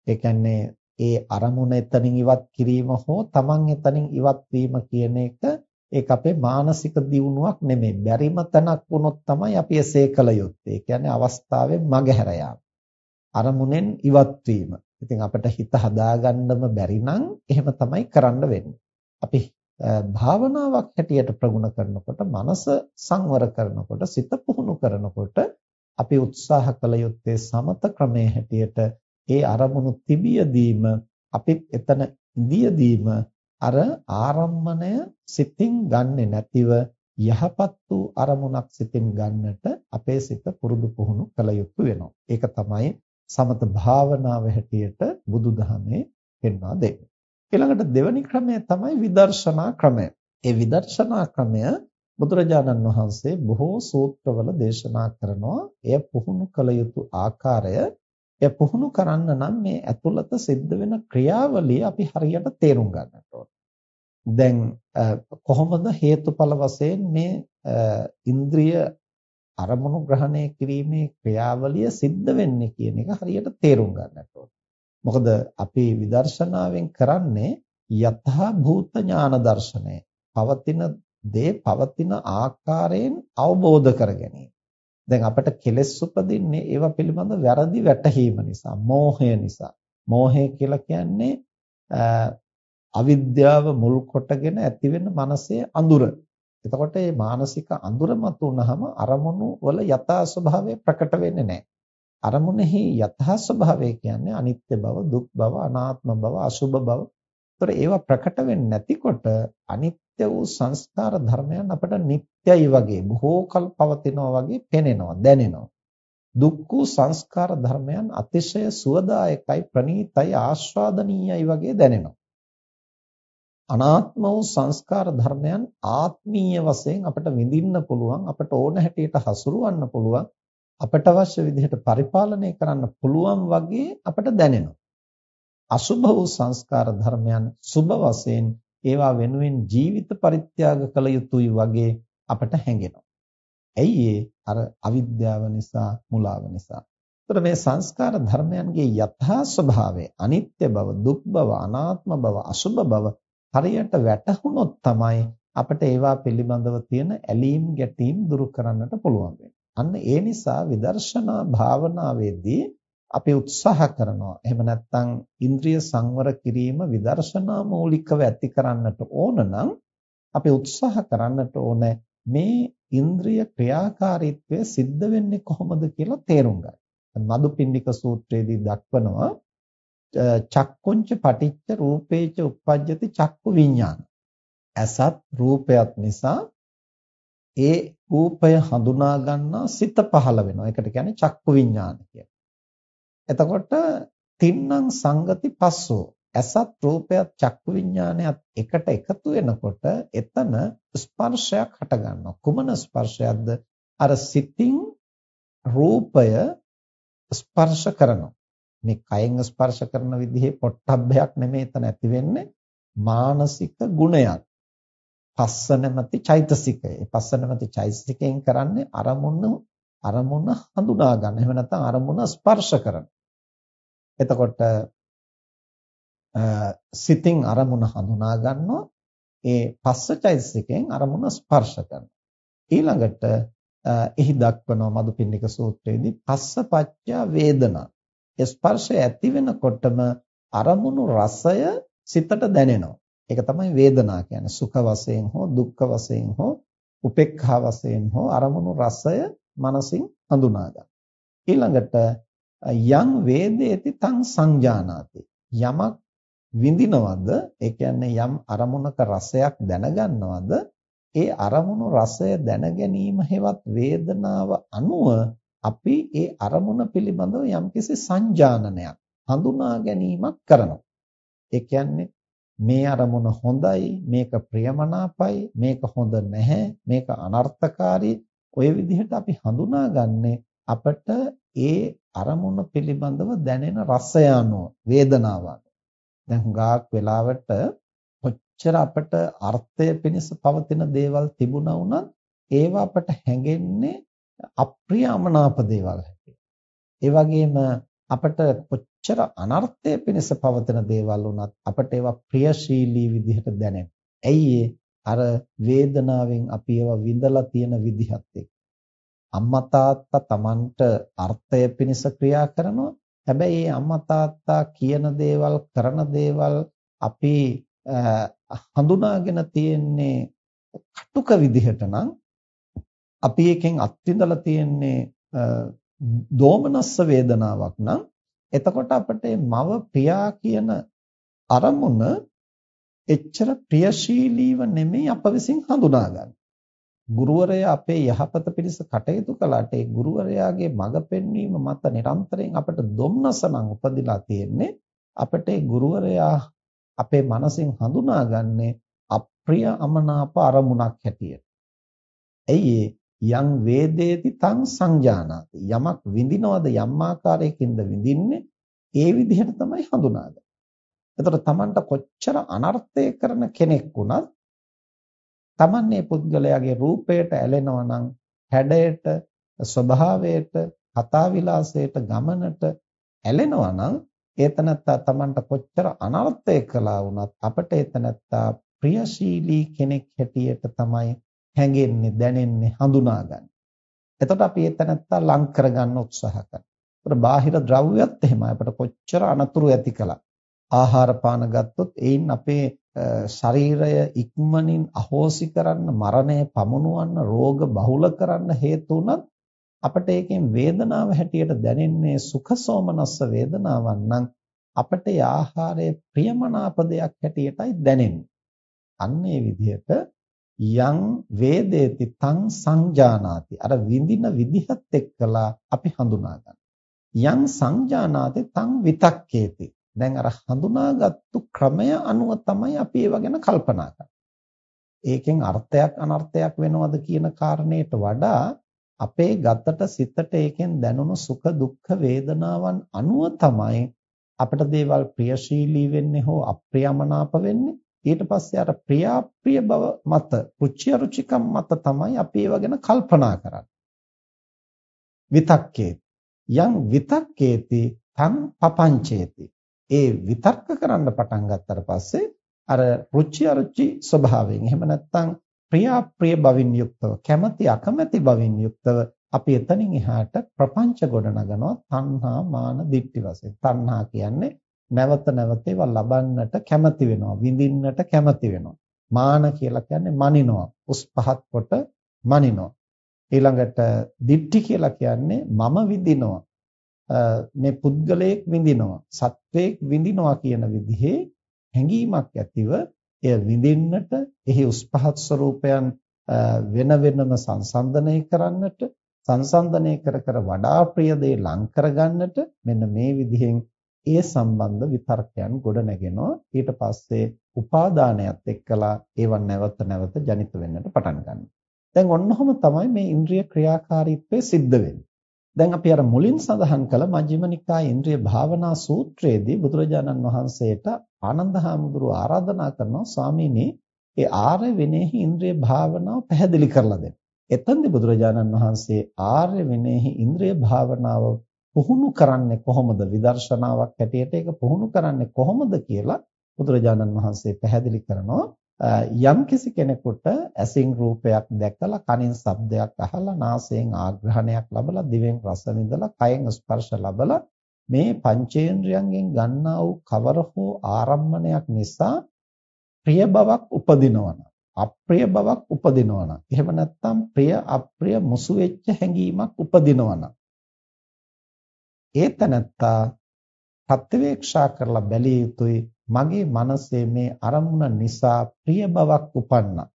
ඒ කියන්නේ ඒ අරමුණ එතනින් ඉවත් කිරීම හෝ Taman එතනින් ඉවත් වීම කියන එක ඒක අපේ මානසික දියුණුවක් නෙමෙයි. බැරිම තැනක් වුණොත් තමයි අපි එසේ කළ යුත්තේ. ඒ කියන්නේ අවස්ථාවෙන් මගහැර යාම. අරමුණෙන් ඉවත් වීම. ඉතින් අපිට හිත හදාගන්නම බැරි නම් එහෙම තමයි කරන්න වෙන්නේ. අපි භාවනාවක් හැටියට ප්‍රගුණ කරනකොට මනස සංවර කරනකොට සිත පුහුණු කරනකොට අපි උත්සාහ කළ යුත්තේ සමත ක්‍රමයේ හැටියට ඒ අරමුණු තිබියදීම අපිත් එතන ඉඳියදීම අර ආරම්මණය සිතින් ගන්නෙ නැතිව යහපත් වූ අරමුණක් සිතින් ගන්නට අපේ සිත පුරුදු පුහුණු කළ යුතු වෙනවා. ඒක තමයි සමත භාවනාව හැටියට බුදුදහමේ පෙන්වා දෙන්නේ. ඊළඟට දෙවැනි ක්‍රමය තමයි විදර්ශනා ක්‍රමය. ඒ විදර්ශනා ක්‍රමය බුදුරජාණන් වහන්සේ බොහෝ සූත්‍රවල දේශනා කරනවා. එය පුහුණු කළ යුතු ආකාරය එය පුහුණු කරන්න නම් මේ ඇතුළත සිද්ධ වෙන ක්‍රියාවලිය අපි හරියට තේරුම් ගන්නට ඕන. දැන් කොහොමද හේතුඵල වශයෙන් මේ ඉන්ද්‍රිය අරමුණු ග්‍රහණය කිරීමේ ක්‍රියාවලිය සිද්ධ වෙන්නේ කියන එක හරියට තේරුම් ගන්නට ඕන. මොකද අපි විදර්ශනාවෙන් කරන්නේ යථා භූත ඥාන දර්ශනය. පවතින දේ පවතින ආකාරයෙන් අවබෝධ කර ගැනීම. දැන් අපිට කෙලෙස් උපදින්නේ ඒවා පිළිබඳ වැරදි වැටහීම නිසා, මෝහය නිසා. මෝහය කියලා කියන්නේ අවිද්‍යාව මුල් කොටගෙන ඇතිවෙන මනසේ අඳුර. එතකොට මේ මානසික අඳුර මතුනහම අරමුණු වල යථා ස්වභාවය ප්‍රකට වෙන්නේ නැහැ. අරමුණෙහි යථා ස්වභාවය කියන්නේ අනිත්‍ය බව, දුක් බව, අනාත්ම බව, අසුභ බව. ඒතර ඒවා ප්‍රකට වෙන්නේ නැතිකොට අනිත්‍ය අනිත්‍ය වූ සංස්කාර ධර්මයන් අපට නිට්ටයයි වගේ බොහෝ කල් පවතිනවා වගේ පෙනෙනවා දැනෙනවා. දුක් වූ සංස්කාර ධර්මයන් අතිශය සුවදායකයි ප්‍රණීතයි ආස්වාදනීයයි වගේ දැනෙනවා. අනාත්ම වූ සංස්කාර ධර්මයන් ආත්මීය වශයෙන් අපට විඳින්න පුළුවන් අපට ඕන හැටියට හසුරවන්න පුළුවන් අපට අවශ්‍ය විදිහට පරිපාලනය කරන්න පුළුවන් වගේ අපට දැනෙනවා. අසුභ වූ සංස්කාර ධර්මයන් සුභ වශයෙන් ඒවා වෙනුවෙන් ජීවිත පරිත්‍යාග කළ යුතුයි වගේ අපට හැඟෙනවා. ඇයි අර අවිද්‍යාව නිසා, මුලාව නිසා. ඒතර මේ සංස්කාර ධර්මයන්ගේ යථා ස්වභාවය අනිත්‍ය බව, දුක් බව, අනාත්ම බව, අසුභ බව හරියට වැටහුනොත් තමයි අපිට ඒවා පිළිබඳව තියෙන ඇලීම් ගැටීම් දුරු කරන්නට පුළුවන් අන්න ඒ නිසා විදර්ශනා භාවනාවේදී අපි උත්සාහ කරනවා. එහෙම නැත්නම් ඉන්ද්‍රිය සංවර කිරීම විදර්ශනා මූලිකව ඇති කරන්නට ඕන නම් අපි උත්සාහ කරන්නට ඕන මේ ඉන්ද්‍රිය ක්‍රියාකාරීත්වය සිද්ධ වෙන්නේ කොහොමද කියලා තේරුම් ගන්න. මදුපිණ්ඩික සූත්‍රයේදී දක්වනවා චක්කුංච පටිච්ච රූපේච uppajjati චක්කු විඥාන. ඇසත් රූපයත් නිසා ඒ රූපය හඳුනා ගන්නා සිත පහළ වෙනවා. ඒකට කියන්නේ චක්කු විඥාන කියලා. එතකොට තින්නම් සංගති පස්සෝ ඇසත් රූපයත් චක්කු විඥානයත් එකට එකතු වෙනකොට එතන ස්පර්ශයක් හට ගන්නවා. කුමන ස්පර්ශයක්ද? අර සිතින් රූපය ස්පර්ශ කරනවා. මේ කයෙන් ස්පර්ශ කරන විදිහේ පොට්ටබ්බයක් නෙමෙයි එතන ඇති වෙන්නේ මානසික ගුණයක්. පස්ස නැමැති චෛතසිකය. ඒ පස්ස නැමැති චෛතසිකයෙන් කරන්නේ අරමුණ අරමුණ හඳුනා ගන්න. එහෙම නැත්නම් අරමුණ ස්පර්ශ කරන. එතකොට සිතින් අරමුණ හඳුනා ගන්නවා. ඒ පස්ස චෛතසිකයෙන් අරමුණ ස්පර්ශ කරනවා. ඊළඟට එහි දක්වනවා මදුපින්නික සූත්‍රයේදී පස්සපච්චා වේදනා ස්පර්ශය ඇති වෙනකොටම අරමුණු රසය සිතට දැනෙනවා. ඒක තමයි වේදනා කියන්නේ. සුඛ වශයෙන් හෝ දුක්ඛ වශයෙන් හෝ උපේක්ඛා වශයෙන් හෝ අරමුණු රසය මනසින් හඳුනා ගන්න. ඊළඟට යම් වේදේති තං සංජානාති. යමක් විඳිනවද? ඒ කියන්නේ යම් අරමුණක රසයක් දැනගන්නවද? ඒ අරමුණු රසය දැන ගැනීම හෙවත් වේදනාව අනුව අපි ඒ අරමුණ පිළිබඳව යම්කිසි සංජානනයක් හඳුනා ගැනීමක් කරනවා. ඒ කියන්නේ මේ අරමුණ හොඳයි, මේක ප්‍රියමනාපයි, මේක හොඳ නැහැ, මේක අනර්ථකාරී ඔය විදිහට අපි හඳුනාගන්නේ අපට ඒ අරමුණ පිළිබඳව දැනෙන රසය අනුව, වේදනාව අනුව. දැන් හුඟක් වෙලාවට කොච්චර අපට අර්ථය පිණිස පවතින දේවල් තිබුණා වුණත් ඒවා අපට හැඟෙන්නේ අප්‍රිය අමනාප දේවල් හැටියට. ඒ වගේම අපට කොච්චර අනර්ථය පිණිස පවතින දේවල් වුණත් අපට ඒවා ප්‍රියශීලී විදිහට දැනෙන. ඇයි අර වේදනාවෙන් අපි ඒවා විඳලා තියෙන විදිහත් එක්ක. අම්මා තාත්තා Tamanට අර්ථය පිණිස ක්‍රියා කරනවා. හැබැයි මේ අම්මා තාත්තා කියන දේවල් කරන දේවල් අපි හඳුනාගෙන තියෙන්නේ කටුක විදිහට නම් අපි එකෙන් අත්විඳලා තියෙන්නේ දෝමනස්ස වේදනාවක් නම් එතකොට අපිට මව ප්‍රියා කියන අරමුණ එච්චර ප්‍රියශීලීව නෙමෙයි අප විසින් හඳුනා ගන්න. ගුරුවරයා අපේ යහපත පිණිස කටයුතු කළාට ඒ ගුරුවරයාගේ මඟ පෙන්වීම මත නිරන්තරයෙන් අපට දුම්නස නම් උපදිලා තියෙන්නේ අපට ඒ ගුරුවරයා අපේ මනසින් හඳුනාගන්නේ අප්‍රිය අමනාප අරමුණක් හැටියට. ඇයි යම් වේදේති තං සංජානාති යමක් විඳිනවද යම් ආකාරයකින්ද විඳින්නේ ඒ විදිහට තමයි හඳුනාගන්නේ. එතකොට Tamanට කොච්චර අනර්ථය කරන කෙනෙක් වුණත් Taman මේ පුද්ගලයාගේ රූපයට ඇලෙනවා නම් හැඩයට ස්වභාවයට කතා විලාසයට ගමනට ඇලෙනවා නම් ඒතනත්තා Tamanට කොච්චර අනර්ථය කළා වුණත් අපට ඒතනත්තා ප්‍රියශීලී කෙනෙක් හැටියට තමයි හැඟෙන්නේ දැනෙන්නේ හඳුනාගන්නේ. එතකොට අපි ඒතනත්තා ලං කරගන්න උත්සාහ කරනවා. ඒතකොට බාහිර ද්‍රව්‍යත් එහෙමයි අපිට කොච්චර අනතුරු ඇති කළා. ආහාර පාන ගත්තොත් ඒයින් අපේ ශරීරය ඉක්මනින් අහෝසි කරන්න මරණය පමුණුවන්න රෝග බහුල කරන්න හේතු වුණත් අපිට ඒකෙන් වේදනාව හැටියට දැනෙන්නේ සුඛ සෝමනස්ස වේදනාවක් නම් අපිට ඒ ආහාරය ප්‍රියමනාප දෙයක් හැටියටයි දැනෙන්නේ. අන්න ඒ විදිහට යං වේදේති තං සංජානාති අර විඳින විදිහත් එක්කලා අපි හඳුනා ගන්න. යං සංජානාති තං විතක්කේති. දැන් අර හඳුනාගත්තු ක්‍රමය අනුව තමයි අපි ඒව ගැන කල්පනා කරන්නේ. ඒකෙන් අර්ථයක් අනර්ථයක් වෙනවද කියන කාරණයට වඩා අපේ ගතට සිතට ඒකෙන් දැනුණු සුඛ දුක්ඛ වේදනාවන් අනුව තමයි අපිට දේවල් ප්‍රියශීලී වෙන්නේ හෝ අප්‍රියමනාප වෙන්නේ ඊට පස්සේ අර ප්‍රියාප්‍රිය බව මත රුචි අරුචිකම් මත තමයි අපි ඒව ගැන කල්පනා කරන්නේ. විතක්කේ යම් විතක්කේති තං පපංචේති. ඒ විතර්ක කරන්න පටන් ගත්තට පස්සේ අර රුචි අරුචි ස්වභාවයෙන් එහෙම නැත්නම් ප්‍රියාප්‍රිය බවින් යුක්තව කැමැති අකමැති බවින් යුක්තව අපි එතනින් එහාට ප්‍රපංච ගොඩ නගනවා තණ්හා මාන දිට්ඨි වශයෙන්. තණ්හා කියන්නේ නැවත නැවත ඒවා ලබන්නට කැමති වෙනවා විඳින්නට කැමති වෙනවා. මාන කියලා කියන්නේ මනිනවා. උස් පහත් කොට මනිනවා. ඊළඟට දිට්ඨි කියලා කියන්නේ මම විඳිනවා. මේ පුද්ගලයෙක් විඳිනවා. සත්වයක් විඳිනවා කියන විදිහේ හැඟීමක් ඇතිව එය විඳින්නට එහි උස් පහත් ස්වરૂපයන් වෙන වෙනම සංසන්දනය කරන්නට සංසන්දනය කර කර වඩා ප්‍රිය දේ ලං කරගන්නට මෙන්න මේ විදිහෙන් ඒ සම්බන්ධ විතර්කයන් ගොඩ නැගෙනවා. ඊට පස්සේ උපාදානයත් එක්කලා ඒවන් නැවත නැවත ජනිත වෙන්නට පටන් ගන්නවා. දැන් ඔන්නෝම තමයි මේ ඉන්ද්‍රිය ක්‍රියාකාරීත්වය සිද්ධ වෙන්නේ. දැන් අපි අර මුලින් සඳහන් කළ මජ්ක්‍ධිම නිකායේ ඉන්ද්‍රිය භාවනා සූත්‍රයේදී බුදුරජාණන් වහන්සේට ආනන්ද හාමුදුරුව ආරාධනා කරනවා ස්වාමීනි ඒ ආර්ය විනයෙහි ඉන්ද්‍රිය භාවනාව පැහැදිලි කරලා දෙන්න. එතෙන්දී බුදුරජාණන් වහන්සේ ආර්ය විනයෙහි ඉන්ද්‍රිය භාවනාව පුහුණු කරන්නේ කොහොමද විදර්ශනාවක් හැටියට ඒක පුහුණු කරන්නේ කොහොමද කියලා බුදුරජාණන් වහන්සේ පැහැදිලි කරනවා යම් කිසි කෙනෙකුට ඇසින් රූපයක් දැකලා කනින් ශබ්දයක් අහලා නාසයෙන් ආග්‍රහණයක් ලබලා දිවෙන් රස විඳලා කයෙන් ස්පර්ශ ලබලා මේ පංචේන්ද්‍රයන්ගෙන් ගන්නා වූ කවර හෝ ආරම්මණයක් නිසා ප්‍රිය බවක් උපදිනවා අප්‍රිය බවක් උපදිනවා නම් එහෙම නැත්නම් ප්‍රිය අප්‍රිය මුසු වෙච්ච හැඟීමක් උපදිනවා නම් ඒ තනත්තා ප්‍රත්‍යවේක්ෂා කරලා බැලිය යුතුයි. මගේ මනසේ මේ අරමුණ නිසා ප්‍රිය බවක් උපන්නා.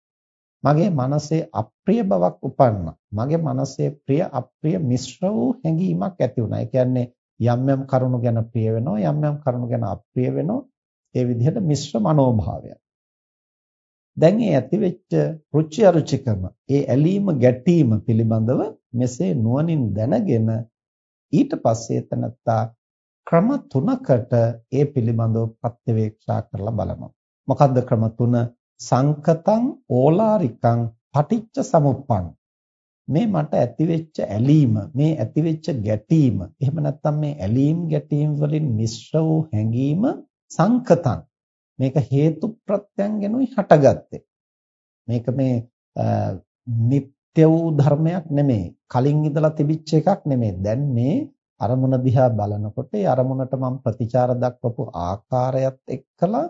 මගේ මනසේ අප්‍රිය බවක් උපන්නා. මගේ මනසේ ප්‍රිය අප්‍රිය මිශ්‍ර වූ හැඟීමක් ඇති වුණා. ඒ කියන්නේ යම් යම් කරුණු ගැන ප්‍රිය වෙනවා යම් යම් කරුණු ගැන අප්‍රිය වෙනවා ඒ විදිහට මිශ්‍ර මනෝභාවයක්. දැන් ඒ ඇතිවෙච්ච රුචි අරුචිකම ඒ ඇලීම ගැටීම පිළිබඳව මෙසේ නුවණින් දැනගෙන ඊට පස්සේ තනත්තා ක්‍රම තුනකට ඒ පිළිබඳව ප්‍රත්‍යවේක්ෂා කරලා බලනවා මොකද්ද ක්‍රම තුන සංකතං ඕලාරිකං පටිච්ච සමුප්පං මේ මට ඇතිවෙච්ච ඇලීම මේ ඇතිවෙච්ච ගැටීම එහෙම නැත්නම් මේ ඇලීම් ගැටීම් වලින් මිශ්‍ර වූ හැඟීම සංකතං මේක හේතු ප්‍රත්‍යයන්ගෙනුයි හටගත්තේ. මේක මේ නිත්‍ය වූ ධර්මයක් නෙමෙයි. කලින් ඉඳලා තිබිච්ච එකක් නෙමෙයි. දැන් මේ අරමුණ දිහා බලනකොට ඒ අරමුණට මම ප්‍රතිචාර දක්වපු ආකාරයත් එක්කලා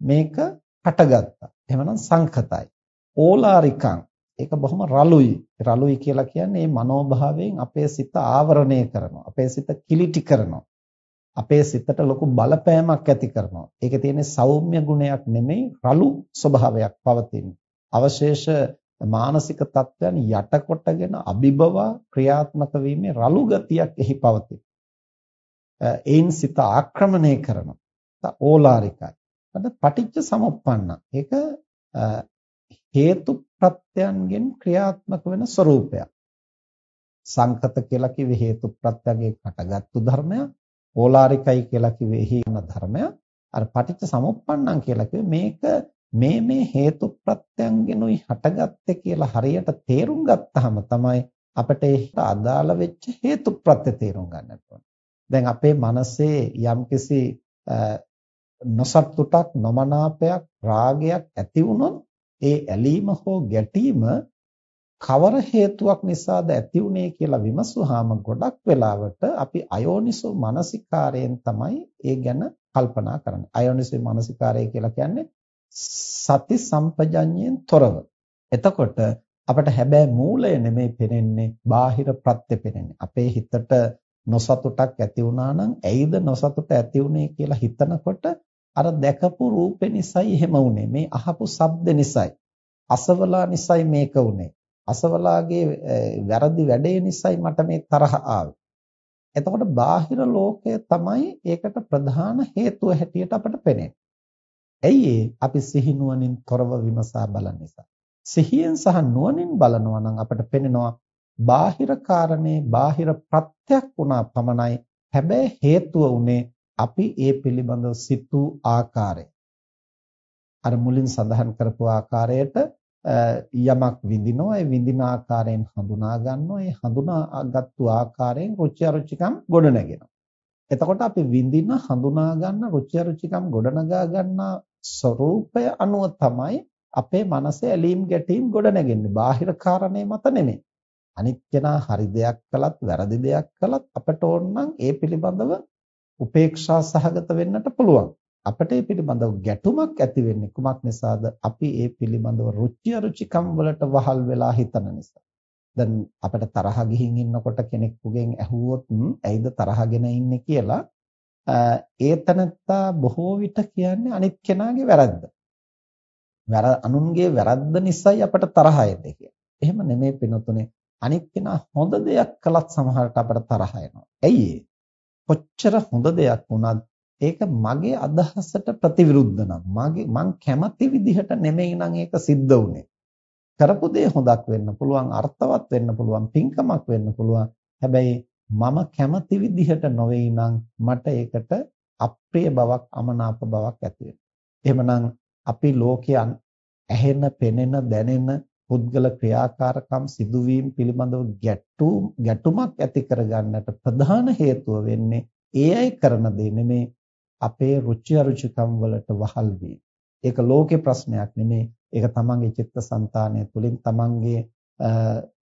මේක හටගත්තා. එහෙමනම් සංකතයි. ඕලාරිකං ඒක බොහොම රළුයි. රළුයි කියලා කියන්නේ මේ මනෝභාවයෙන් අපේ සිත ආවරණය කරනවා. අපේ සිත කිලිටි කරනවා. අපේ සිතට ලොකු බලපෑමක් ඇති කරනවා. ඒකේ තියෙන සෞම්‍ය ගුණයක් නෙමෙයි රළු ස්වභාවයක් පවතින. අවශේෂ මානසික තත්ත්වයන් යටකොටගෙන අභිබවා ක්‍රියාත්මක වීමේ රළු ගතියක් එහි පවතී. ඒයින් සිත ආක්‍රමණය කරනවා. ඕලාරිකයි. අද පටිච්ච සමුප්පන්න. ඒක හේතු ප්‍රත්‍යයන්ගෙන් ක්‍රියාත්මක වෙන ස්වરૂපයක්. සංකත කියලා කිව්වේ හේතු ප්‍රත්‍යයෙන් හටගත්තු ධර්මයක්. ඕලාරිකයි කියලා කිව්වේ එහි යන ධර්මය. අර පටිච්ච සමුප්පන්නං කියලා කිව්වේ මේක මේ මේ හේතු ප්‍රත්‍යයන්ගෙනුයි හටගත්තේ කියලා හරියට තේරුම් ගත්තාම තමයි අපිට ඒකට අදාළ වෙච්ච හේතු ප්‍රත්‍ය තේරුම් ගන්නට ඕනේ. දැන් අපේ මනසේ යම්කිසි නොසතුටක් නොමනාපයක් රාගයක් ඇති වුණොත් ඒ ඇලීම හෝ ගැටීම කවර හේතුවක් නිසාද ඇති වුනේ කියලා විමසුවාම ගොඩක් වෙලාවට අපි අයෝනිසෝ මානසිකාරයෙන් තමයි ඒ ගැන කල්පනා කරන්නේ. අයෝනිසෝ මානසිකාරය කියලා කියන්නේ සති සම්පජඤ්ඤයෙන් තොරව. එතකොට අපට හැබැයි මූලය නෙමෙයි පෙනෙන්නේ, බාහිර ප්‍රත්‍ය පෙනෙන්නේ. අපේ හිතට නොසතුටක් ඇති වුණා නම් ඇයිද නොසතුට ඇති වුනේ කියලා හිතනකොට අර දැකපු රූපේ නිසයි එහෙම වුනේ. මේ අහපු ශබ්ද නිසයි. අසවලා නිසයි මේක වුනේ. අසවලාගේ වැරදි වැඩේ නිසායි මට මේ තරහ ආවේ. එතකොට බාහිර ලෝකය තමයි ඒකට ප්‍රධාන හේතුව හැටියට අපට පෙනෙන්නේ. ඇයි අපි සිහි නුවණින් තොරව විමසා බලන නිසා. සිහියෙන් සහ නුවණින් බලනවා නම් අපට පෙනෙනවා බාහිර කාරණේ බාහිර ප්‍රත්‍යක් වුණා පමණයි. හැබැයි හේතුව උනේ අපි ඒ පිළිබඳව සිතූ ආකාරය. අර මුලින් සඳහන් කරපු ආකාරයට යමක් විඳිනවා ඒ විඳින ආකාරයෙන් හඳුනා ගන්නවා ඒ හඳුනාගත්තු ආකාරයෙන් රුචි අරුචිකම් ගොඩනගෙනවා එතකොට අපි විඳින හඳුනා ගන්න රුචි අරුචිකම් ගොඩනගා ගන්නා ස්වરૂපය අනුව තමයි අපේ මනසේ ඇලීම් ගැටීම් ගොඩනගෙන්නේ බාහිර කාරණේ මත නෙමෙයි අනිත් කෙනා හරි දෙයක් කළත් වැරදි දෙයක් කළත් අපට ඕන නම් ඒ පිළිබඳව උපේක්ෂා සහගත වෙන්නට පුළුවන් අපට ඒ පිළිබඳව ගැටුමක් ඇති වෙන්නේ කුමක් නිසාද? අපි ඒ පිළිබඳව රුචි අරුචිකම් වලට වහල් වෙලා හිතන නිසා. දැන් අපිට තරහ ගිහින් ඉන්නකොට කෙනෙකුගෙන් ඇහුවොත් ඇයිද තරහගෙන ඉන්නේ කියලා ඒ තනත්තා බොහෝ විට කියන්නේ අනිත් කෙනාගේ වැරද්ද. වැර අනුන්ගේ වැරද්ද නිසායි අපට තරහ එන්නේ කියලා. එහෙම නෙමෙයි පිනතුනේ අනිත් කෙනා හොඳ දෙයක් කළත් සමහරට අපට තරහ එනවා. ඇයි කොච්චර හොඳ දෙයක් වුණත් ඒක මගේ අදහසට ප්‍රතිවිරුද්ධ නම් මගේ මං කැමති විදිහට නෙමෙයි නම් ඒක සිද්ධ වුනේ. කරපු දේ හොඳක් වෙන්න පුළුවන් අර්ථවත් වෙන්න පුළුවන් පින්කමක් වෙන්න පුළුවන්. හැබැයි මම කැමති විදිහට නොවේ නම් මට ඒකට අප්‍රිය බවක් අමනාප බවක් ඇති වෙනවා. එහෙමනම් අපි ලෝකයන් ඇහෙන, පෙනෙන, දැනෙන පුද්ගල ක්‍රියාකාරකම් සිදුවීම් පිළිබඳව ගැටුම් ගැටුමක් ඇති කරගන්නට ප්‍රධාන හේතුව වෙන්නේ ඒ අය කරන දේ නෙමේ අපේ රුචි අරුචිකම් වලට වහල් වීම. ඒක ලෝකේ ප්‍රශ්නයක් නෙමේ. ඒක තමන්ගේ චිත්තසංතානය තුළින් තමන්ගේ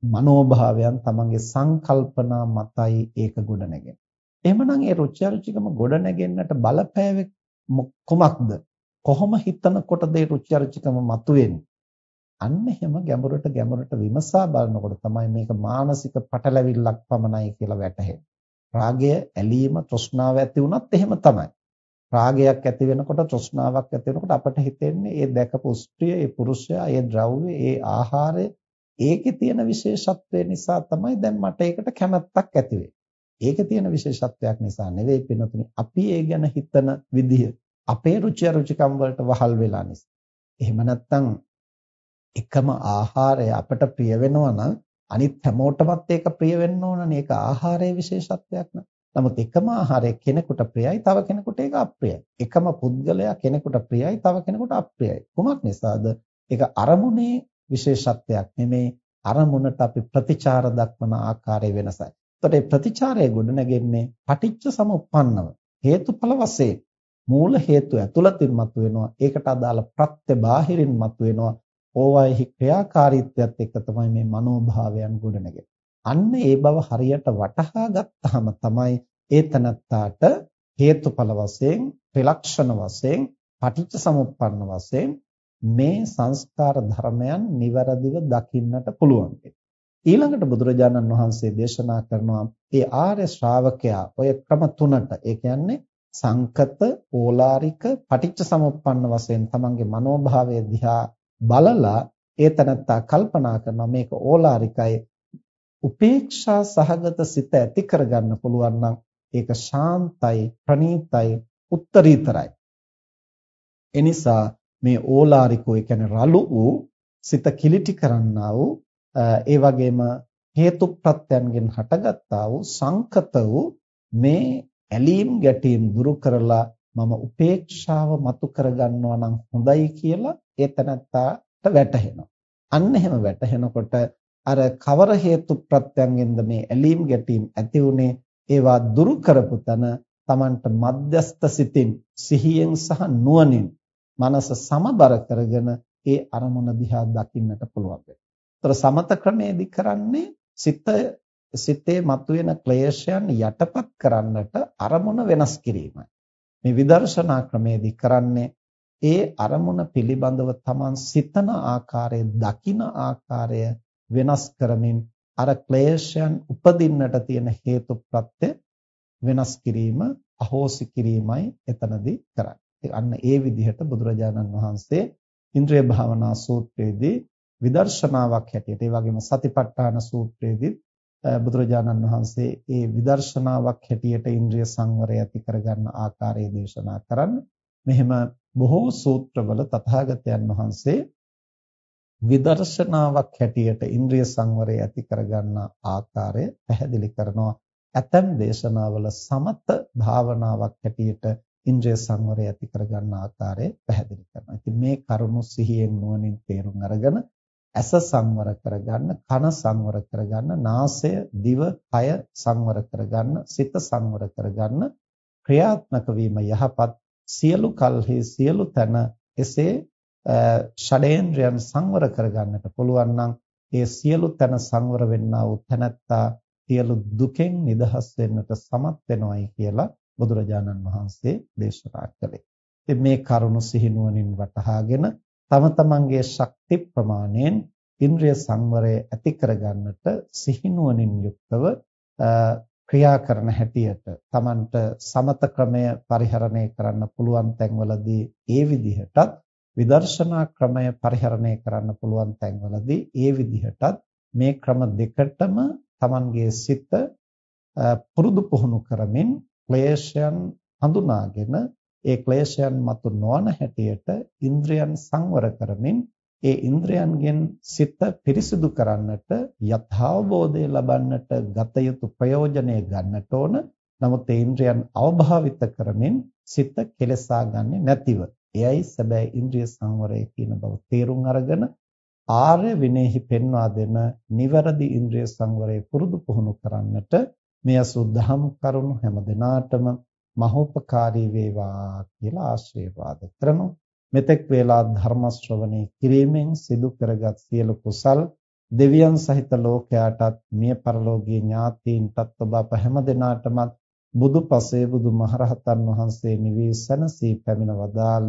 මනෝභාවයන් තමන්ගේ සංකල්පනා මතයි ඒක ගොඩනැගෙන්නේ. එහෙමනම් ඒ රුචි අරුචිකම ගොඩනැගෙන්නට බලපෑවේ කොමක්ද? කොහොම හිතනකොටද ඒ රුචි අරුචිකම මතුවෙන්නේ? අන්න එහෙම ගැඹුරට ගැඹුරට විමසා බලනකොට තමයි මේක මානසික පටලැවිල්ලක් පමණයි කියලා වැටහෙන්නේ. රාගය, ඇලීම, තෘෂ්ණාව ඇති වුණත් එහෙම තමයි. රාගයක් ඇති වෙනකොට තෘෂ්ණාවක් ඇති වෙනකොට අපට හිතෙන්නේ ඒ දැකපු ස්ත්‍රිය, ඒ පුරුෂයා, ඒ ද්‍රව්‍ය, ඒ ආහාරය ඒකේ තියෙන විශේෂත්වය නිසා තමයි දැන් මට ඒකට කැමැත්තක් ඇති ඒකේ තියෙන විශේෂත්වයක් නිසා නෙවෙයි පිනතුනි අපි ඒ ගැන හිතන විදිහ අපේ රුචි අරුචිකම් වලට වහල් වෙලා නිසා. එහෙම නැත්නම් එකම ආහාරය අපට ප්‍රිය වෙනවා නම් අනිත් හැමෝටමත් ඒක ප්‍රිය වෙන්න ඕනනේ. ඒක ආහාරයේ විශේෂත්වයක් න ะ. නමුත් එකම ආහාරය කෙනෙකුට ප්‍රියයි, තව කෙනෙකුට ඒක අප්‍රියයි. එකම පුද්ගලයා කෙනෙකුට ප්‍රියයි, තව කෙනෙකුට අප්‍රියයි. කුමක් නිසාද? ඒක අරමුණේ විශේෂත්වයක් නෙමේ. අරමුණට අපි ප්‍රතිචාර දක්වන ආකාරය වෙනසයි. එතකොට මේ ප්‍රතිචාරය ගොඩනගෙන්නේ පටිච්ච සමුප්පන්නව. හේතුඵල වශයෙන් මූල හේතු ඇතුළතින් මතුවෙනවා. ඒකට අදාළ ප්‍රත්‍ය බාහිරින් මතුවෙනවා. ඕවාෙහි ක්‍රියාකාරීත්වයත් එක්ක තමයි මේ මනෝභාවයන් ගොඩනගෙන්නේ. අන්න ඒ බව හරියට වටහා ගත්තාම තමයි ඒ තනත්තාට හේතුඵල වශයෙන්, ත්‍රිලක්ෂණ වශයෙන්, පටිච්ච සමුප්පන්න වශයෙන් මේ සංස්කාර ධර්මයන් નિවරදිව දකින්නට පුළුවන්. ඊළඟට බුදුරජාණන් වහන්සේ දේශනා කරනවා ඒ ආර්ය ශ්‍රාවකයා ඔය ක්‍රම තුනට. ඒ කියන්නේ සංකත, ඕලාරික, පටිච්ච සමුප්පන්න වශයෙන් තමන්ගේ මනෝභාවය දිහා බලලා ඒ තනත්තා කල්පනා කරනවා මේක ඕලාරිකයි උපේක්ෂා සහගත සිත ඇති කරගන්න පුළුවන් නම් ඒක ශාන්තයි ප්‍රණීතයි උත්තරීතරයි එනිසා මේ ඕලාරිකෝ ඒ කියන්නේ රළු වූ සිත කිලිටි කරන්නා වූ ඒ වගේම හේතු ප්‍රත්‍යයන්ගෙන් හටගත්තා වූ සංකත වූ මේ ඇලීම් ගැටීම් දුරු කරලා මම උපේක්ෂාව මතු කරගන්නවා නම් හොඳයි කියලා ඒ තැනත්තාට වැටහෙනවා. අන්න එහෙම වැටහෙනකොට අර කවර හේතු ප්‍රත්‍යයෙන්ද මේ ඇලීම් ගැටීම් ඇති උනේ ඒවා දුරු කරපු තන Tamanට මධ්‍යස්ත සිතින් සිහියෙන් සහ නුවණින් මනස සමබර කරගෙන ඒ අරමුණ දිහා දකින්නට පුළුවන් වෙනවා. ඒතර සමත ක්‍රමයේදී කරන්නේ සිත සිතේ මතුවෙන ක්ලේශයන් යටපත් කරන්නට අරමුණ වෙනස් කිරීමයි. මේ විදර්ශනා ක්‍රමයේදී කරන්නේ ඒ අරමුණ පිළිබඳව Taman සිතන ආකාරය, දකින ආකාරය වෙනස් කරමින් අර ක්ලේශයන් උපදින්නට තියෙන හේතු ප්‍රත්‍ය වෙනස් කිරීම, අහෝසි කිරීමයි එතනදී කරන්නේ. අන්න ඒ විදිහට බුදුරජාණන් වහන්සේ ඉන්ද්‍රිය භාවනා සූත්‍රයේදී විදර්ශනාවක් හැටියට ඒ වගේම සතිපට්ඨාන සූත්‍රයේදී බුදුරජාණන් වහන්සේ ඒ විදර්ශනාවක් හැටියට ඉන්ද්‍රිය සංවරය ඇති කරගන්න ආකාරය දේශනා කරන්නේ. මෙහෙම බොහෝ සූත්‍රවල තථාගතයන් වහන්සේ විදර්ශනාවක් හැටියට ඉන්ද්‍රිය සංවරය ඇති කරගන්න ආකාරය පැහැදිලි කරනවා. ඇතැම් දේශනාවල සමත භාවනාවක් හැටියට ඉන්ද්‍රිය සංවරය ඇති කරගන්න ආකාරය පැහැදිලි කරනවා. ඉතින් මේ කරුණු සිහියෙන් නුවණින් තේරුම් අරගෙන ඇස සංවර කරගන්න, කන සංවර කරගන්න, නාසය, දිව, කය සංවර කරගන්න, සිත සංවර කරගන්න ක්‍රියාත්මක වීම යහපත් සියලු කල්හි සියලු තැන එසේ ෂඩේන්ද්‍රයන් සංවර කරගන්නට පුළුවන් නම් ඒ සියලු තැන සංවර වෙන්නා වූ තැනැත්තා සියලු දුකෙන් නිදහස් වෙන්නට සමත් වෙනවයි කියලා බුදුරජාණන් වහන්සේ දේශනා කළේ. ඉතින් මේ කරුණු සිහිනුවණින් වටහාගෙන තම තමන්ගේ ශක්ති ප්‍රමාණයෙන් ඉන්ද්‍රිය සංවරය ඇති කරගන්නට සිහිනුවණින් යුක්තව ක්‍රියා කරන හැටියට Tamanට සමත ක්‍රමය පරිහරණය කරන්න පුළුවන් තැන්වලදී ඒ විදිහටත් විදර්ශනා ක්‍රමය පරිහරණය කරන්න පුළුවන් තැන්වලදී ඒ විදිහටත් මේ ක්‍රම දෙකටම Tamanගේ සිත පුරුදු පුහුණු කරමින් ක්ලේශයන් හඳුනාගෙන ඒ ක්ලේශයන් මතු නොවන හැටියට ඉන්ද්‍රයන් සංවර කරමින් ඒ ඉන්ද්‍රයන්ගෙන් සිත පිරිසිදු කරන්නට යථාබෝධය ලබන්නට ගත යුතු ප්‍රයෝජනය ගන්නට ඕන. නමුත් ඒ ඉන්ද්‍රයන් අවභාවිත කරමින් සිත කෙලසා ගන්නේ නැතිව. එයයි සැබෑ ඉන්ද්‍රිය සංවරය කියන බව තේරුම් අරගෙන ආර්ය විනයෙහි පෙන්වා දෙන නිවැරදි ඉන්ද්‍රිය සංවරය පුරුදු පුහුණු කරන්නට මෙය සුද්ධහම් කරුණු හැම දිනාටම මහෝපකාරී වේවා කියලා ආශිර්වාද කරමු. මෙතෙක් වේලා ධර්ම ශ්‍රවණේ කිරීමෙන් සිදු කරගත් සියලු කුසල් දෙවියන් සහිත ලෝකයාටත් මිය පරලෝකීය ඥාතීන්ටත් ඔබ අප හැම දිනාටම බුදු පසේ බුදු මහරහතන් වහන්සේ නිවී සැනසී පැමිණ වදාළ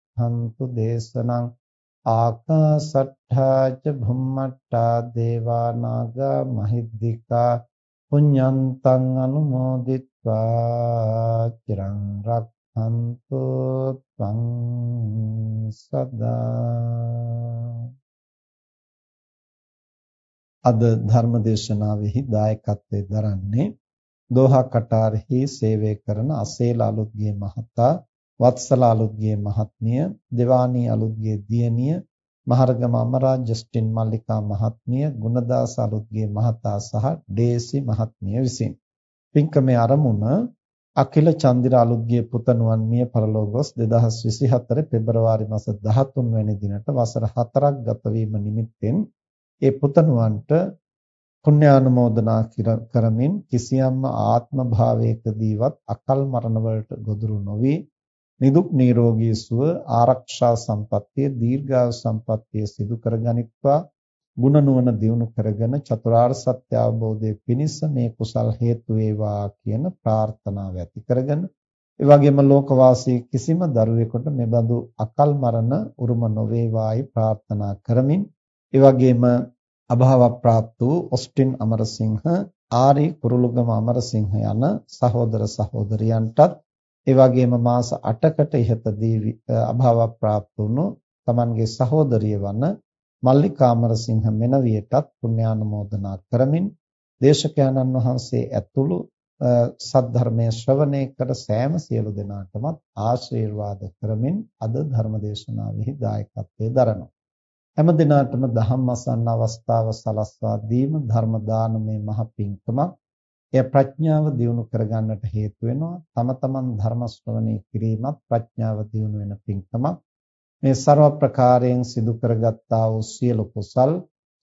රක්ඛන්තු දේශනං ආකාසට්ඨා ච භුම්මට්ඨා දේවා නාග මහිද්దికා පුඤ්ඤන්තං අනුමෝදිත්වා චිරං රක්ඛන්තු ත්වං සදා අද ධර්ම දේශනාවෙහි දායකත්වයෙන් දරන්නේ දෝහා කටාරෙහි සේවය කරන අසේල අලුත්ගේ මහතා වත්සල අලුත්ගේ මහත්මිය දෙවානී අලුත්ගේ දියණිය මහරගම අමරා ජස්ටින් මල්ලිකා මහත්මිය ගුණදාස අලුත්ගේ මහතා සහ ඩේසි මහත්මිය විසින්. පින්කමේ ආරමුණ අකිල චන්දිර අලුත්ගේ පුතණුවන් මිය පරලෝ ගොස් 2024 පෙබරවාරි මාස 13 වැනි දිනට වසර 4ක් ගත වීම නිමිත්තෙන් ඒ පුතණුවන්ට පුණ්‍යානුමෝදනා කරමින් කිසියම්ම ආත්ම භාවයකදීවත් අකල් මරණ වලට ගොදුරු නොවි නිදුක් නිරෝගී සුව ආරක්ෂා සම්පත්තිය දීර්ඝායු සම්පත්තිය සිදු කරගනිත්වා. ගුණ නුවණ දියුණු කරගෙන චතුරාර්ය සත්‍ය අවබෝධයේ පිණිස මේ කුසල් හේතු වේවා කියන ප්‍රාර්ථනාව ඇති කරගෙන ඒ වගේම ලෝකවාසී කිසිම දරුවෙකුට මෙබඳු අකල් මරණ උරුම නොවේවායි ප්‍රාර්ථනා කරමින් ඒ වගේම අභාව ප්‍රාප්ත වූ ඔස්ටින් අමරසිංහ ආරි කුරුළුගම අමරසිංහ යන සහෝදර සහෝදරියන්ටත් ඒ වගේම මාස 8කට ඉහතදී අභාව ප්‍රාප්ත වුණු Tamanගේ සහෝදරිය වන මල්ලිකාමර සිංහ මෙනවියටත් පුණ්‍යානුමෝදනා කරමින් දේශකයන්න් වහන්සේ ඇතුළු සද්ධර්මයේ ශ්‍රවණය කර සෑම සියලු දෙනාටමත් ආශිර්වාද කරමින් අද ධර්ම දේශනාවෙහි දායකත්වයේ දරනවා. හැම දිනාටම ධම්ම අසන්න අවස්ථාව සලස්වා දීම ධර්ම දානමේ මහ පිංකමක් එය ප්‍රඥාව දියුණු කරගන්නට හේතු වෙනවා. තම තමන් ධර්ම ශ්‍රවණය කිරීමත් ප්‍රඥාව දියුණු වෙන පින්කමක්. මේ ਸਰව ප්‍රකාරයෙන් සිදු කරගත්තා වූ සියලු කුසල්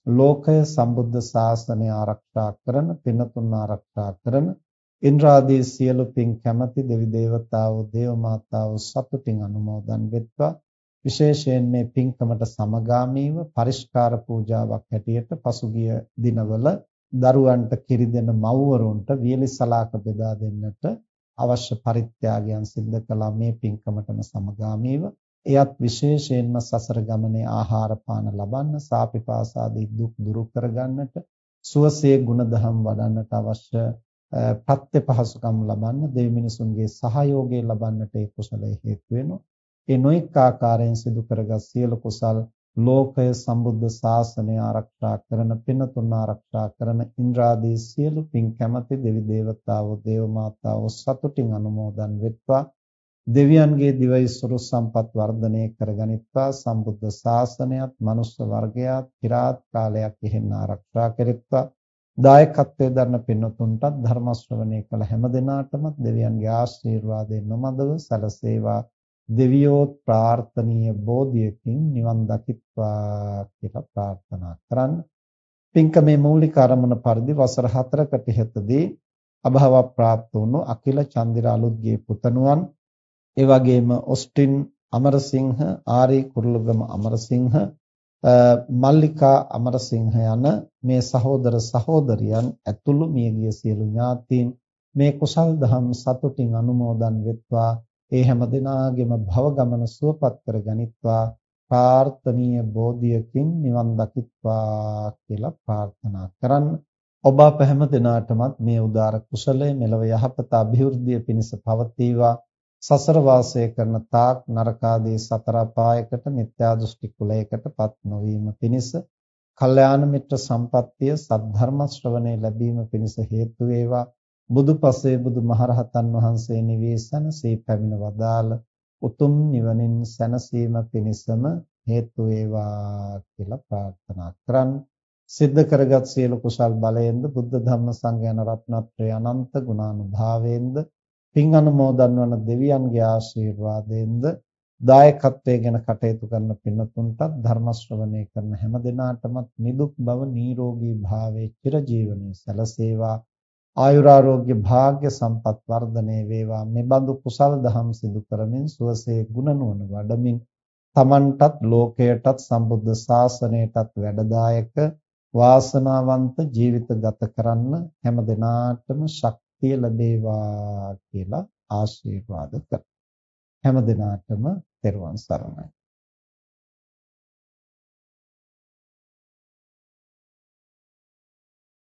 ලෝකය සම්බුද්ධ ශාසනය ආරක්ෂා කරන, පිනතුන් ආරක්ෂා කරන, ඉන්ද්‍රාදී සියලු පින් කැමැති දෙවි දේවතාවෝ, දේව මාතාවෝ සතුටින් අනුමෝදන් වෙත්වා. විශේෂයෙන් මේ පින්කමට සමගාමීව පරිස්කාර පූජාවක් හැටියට පසුගිය දිනවල දරුවන්ට කිරි දෙන මව්වරුන්ට වියලි සලාක බෙදා දෙන්නට අවශ්‍ය පරිත්‍යාගයන් සිද්ධ කළා. මේ පින්කමටම සමගාමීව එයත් විශේෂයෙන්ම සසර ගමනේ ආහාර පාන ලබන්න සාපිපාසාදී දුක් දුරු කරගන්නට සුවසේ ගුණධම් වඩන්නට අවශ්‍ය ප්‍රත්‍ය පහසුකම් ලබන්න දෙවි මිනිසුන්ගේ සහයෝගය ලබන්නට ඒ කුසලයේ හේතු වෙනවා. ඒ නොඑක ආකාරයෙන් සිදු කරගත් සියලු කුසල් ලෝකය සම්බුද්ධ ශාසනය ආරක්ෂා කරන පිනතුන් ආරක්ෂා කරන ඉන්ද්‍රාදී සියලු පින් කැමැති දෙවි දේවතාවෝ දේව මාතාවෝ සතුටින් අනුමෝදන් වෙත්වා. දෙවියන්ගේ දිවයිසුරු සම්පත් වර්ධනය කරගනිත්වා. සම්බුද්ධ ශාසනයත් මනුෂ්‍ය වර්ගයාත් চিරාත් කාලයක් එහෙන් ආරක්ෂා කෙරෙත්වා. දායකත්වයේ දරන පින්වතුන්ටත් ධර්ම ශ්‍රවණය කළ හැම දිනාටම දෙවියන්ගේ ආශිර්වාදයෙන් නොමදව සැලසේවා. දෙවියෝත් ප්‍රාර්ථනීය බෝධියකින් නිවන් දකිත්වා කියලා ප්‍රාර්ථනා කරන්න. පින්කමේ මූලික අරමුණ පරිදි වසර 4කට ඉහතදී අභාව ප්‍රාප්ත වුණු අකිල චන්දිර අලුත්ගේ පුතණුවන් ඒ වගේම ඔස්ටින් අමරසිංහ ආරී කුරුළුගම අමරසිංහ මල්ලිකා අමරසිංහ යන මේ සහෝදර සහෝදරියන් ඇතුළු මියගිය සියලු ඥාතීන් මේ කුසල් දහම් සතුටින් අනුමෝදන් වෙත්වා ඒ හැම දිනාගෙම භව ගමන සුවපත් කර ගනිත්වා ප්‍රාර්ථනීය බෝධියකින් නිවන් දකිත්වා කියලා ප්‍රාර්ථනා කරන්න. ඔබ අප හැම දිනාටමත් මේ උදාර කුසලය මෙලව යහපත અભිවෘද්ධිය පිණිස පවතිවා. සසර වාසය කරන තාක් නරකාදී සතර පායකට මිත්‍යා දෘෂ්ටි කුලයකටපත් නොවීම පිණිස කල්යාණ මිත්‍ර සම්පත්තිය සද්ධර්ම ශ්‍රවණේ ලැබීම පිණිස හේතු වේවා බුදුපසේ බුදුමහරහතන් වහන්සේ නිවේසන සේ පැමිණ වදාළ උතුම් නිවනින් සැනසීම පිණිසම හේතු වේවා කියලා ප්‍රාර්ථනා කරන් සිද්ධ කරගත් සියලු කුසල් බලයෙන්ද බුද්ධ ධම්ම සංඝයාන රත්නත්‍රය අනන්ත ගුණානුභාවයෙන්ද පින් අනුමෝදන් වන දෙවියන්ගේ ආශිර්වාදයෙන්ද දායකත්වයේ ගැන කටයුතු කරන පින්තුන්ටත් ධර්ම ශ්‍රවණය කරන හැම දිනාටම නිදුක් බව නිරෝගී භාවයේ චිරජීවනයේ සැලසේවා. ආයුරාෝග්‍ය භාග්ය සම්පත් වර්ධනය වේවා. මෙබඳු කුසල් දහම් සිදු කරමින් සුවසේ ගුණ වඩමින් තමන්ටත් ලෝකයටත් සම්බුද්ධ ශාසනයටත් වැඩදායක වාසනාවන්ත ජීවිත ගත කරන්න හැම දිනාටම ශක්තිය ලැබේවා කියලා ආශිර්වාද කරා හැම දිනාටම තෙරුවන් සරණයි.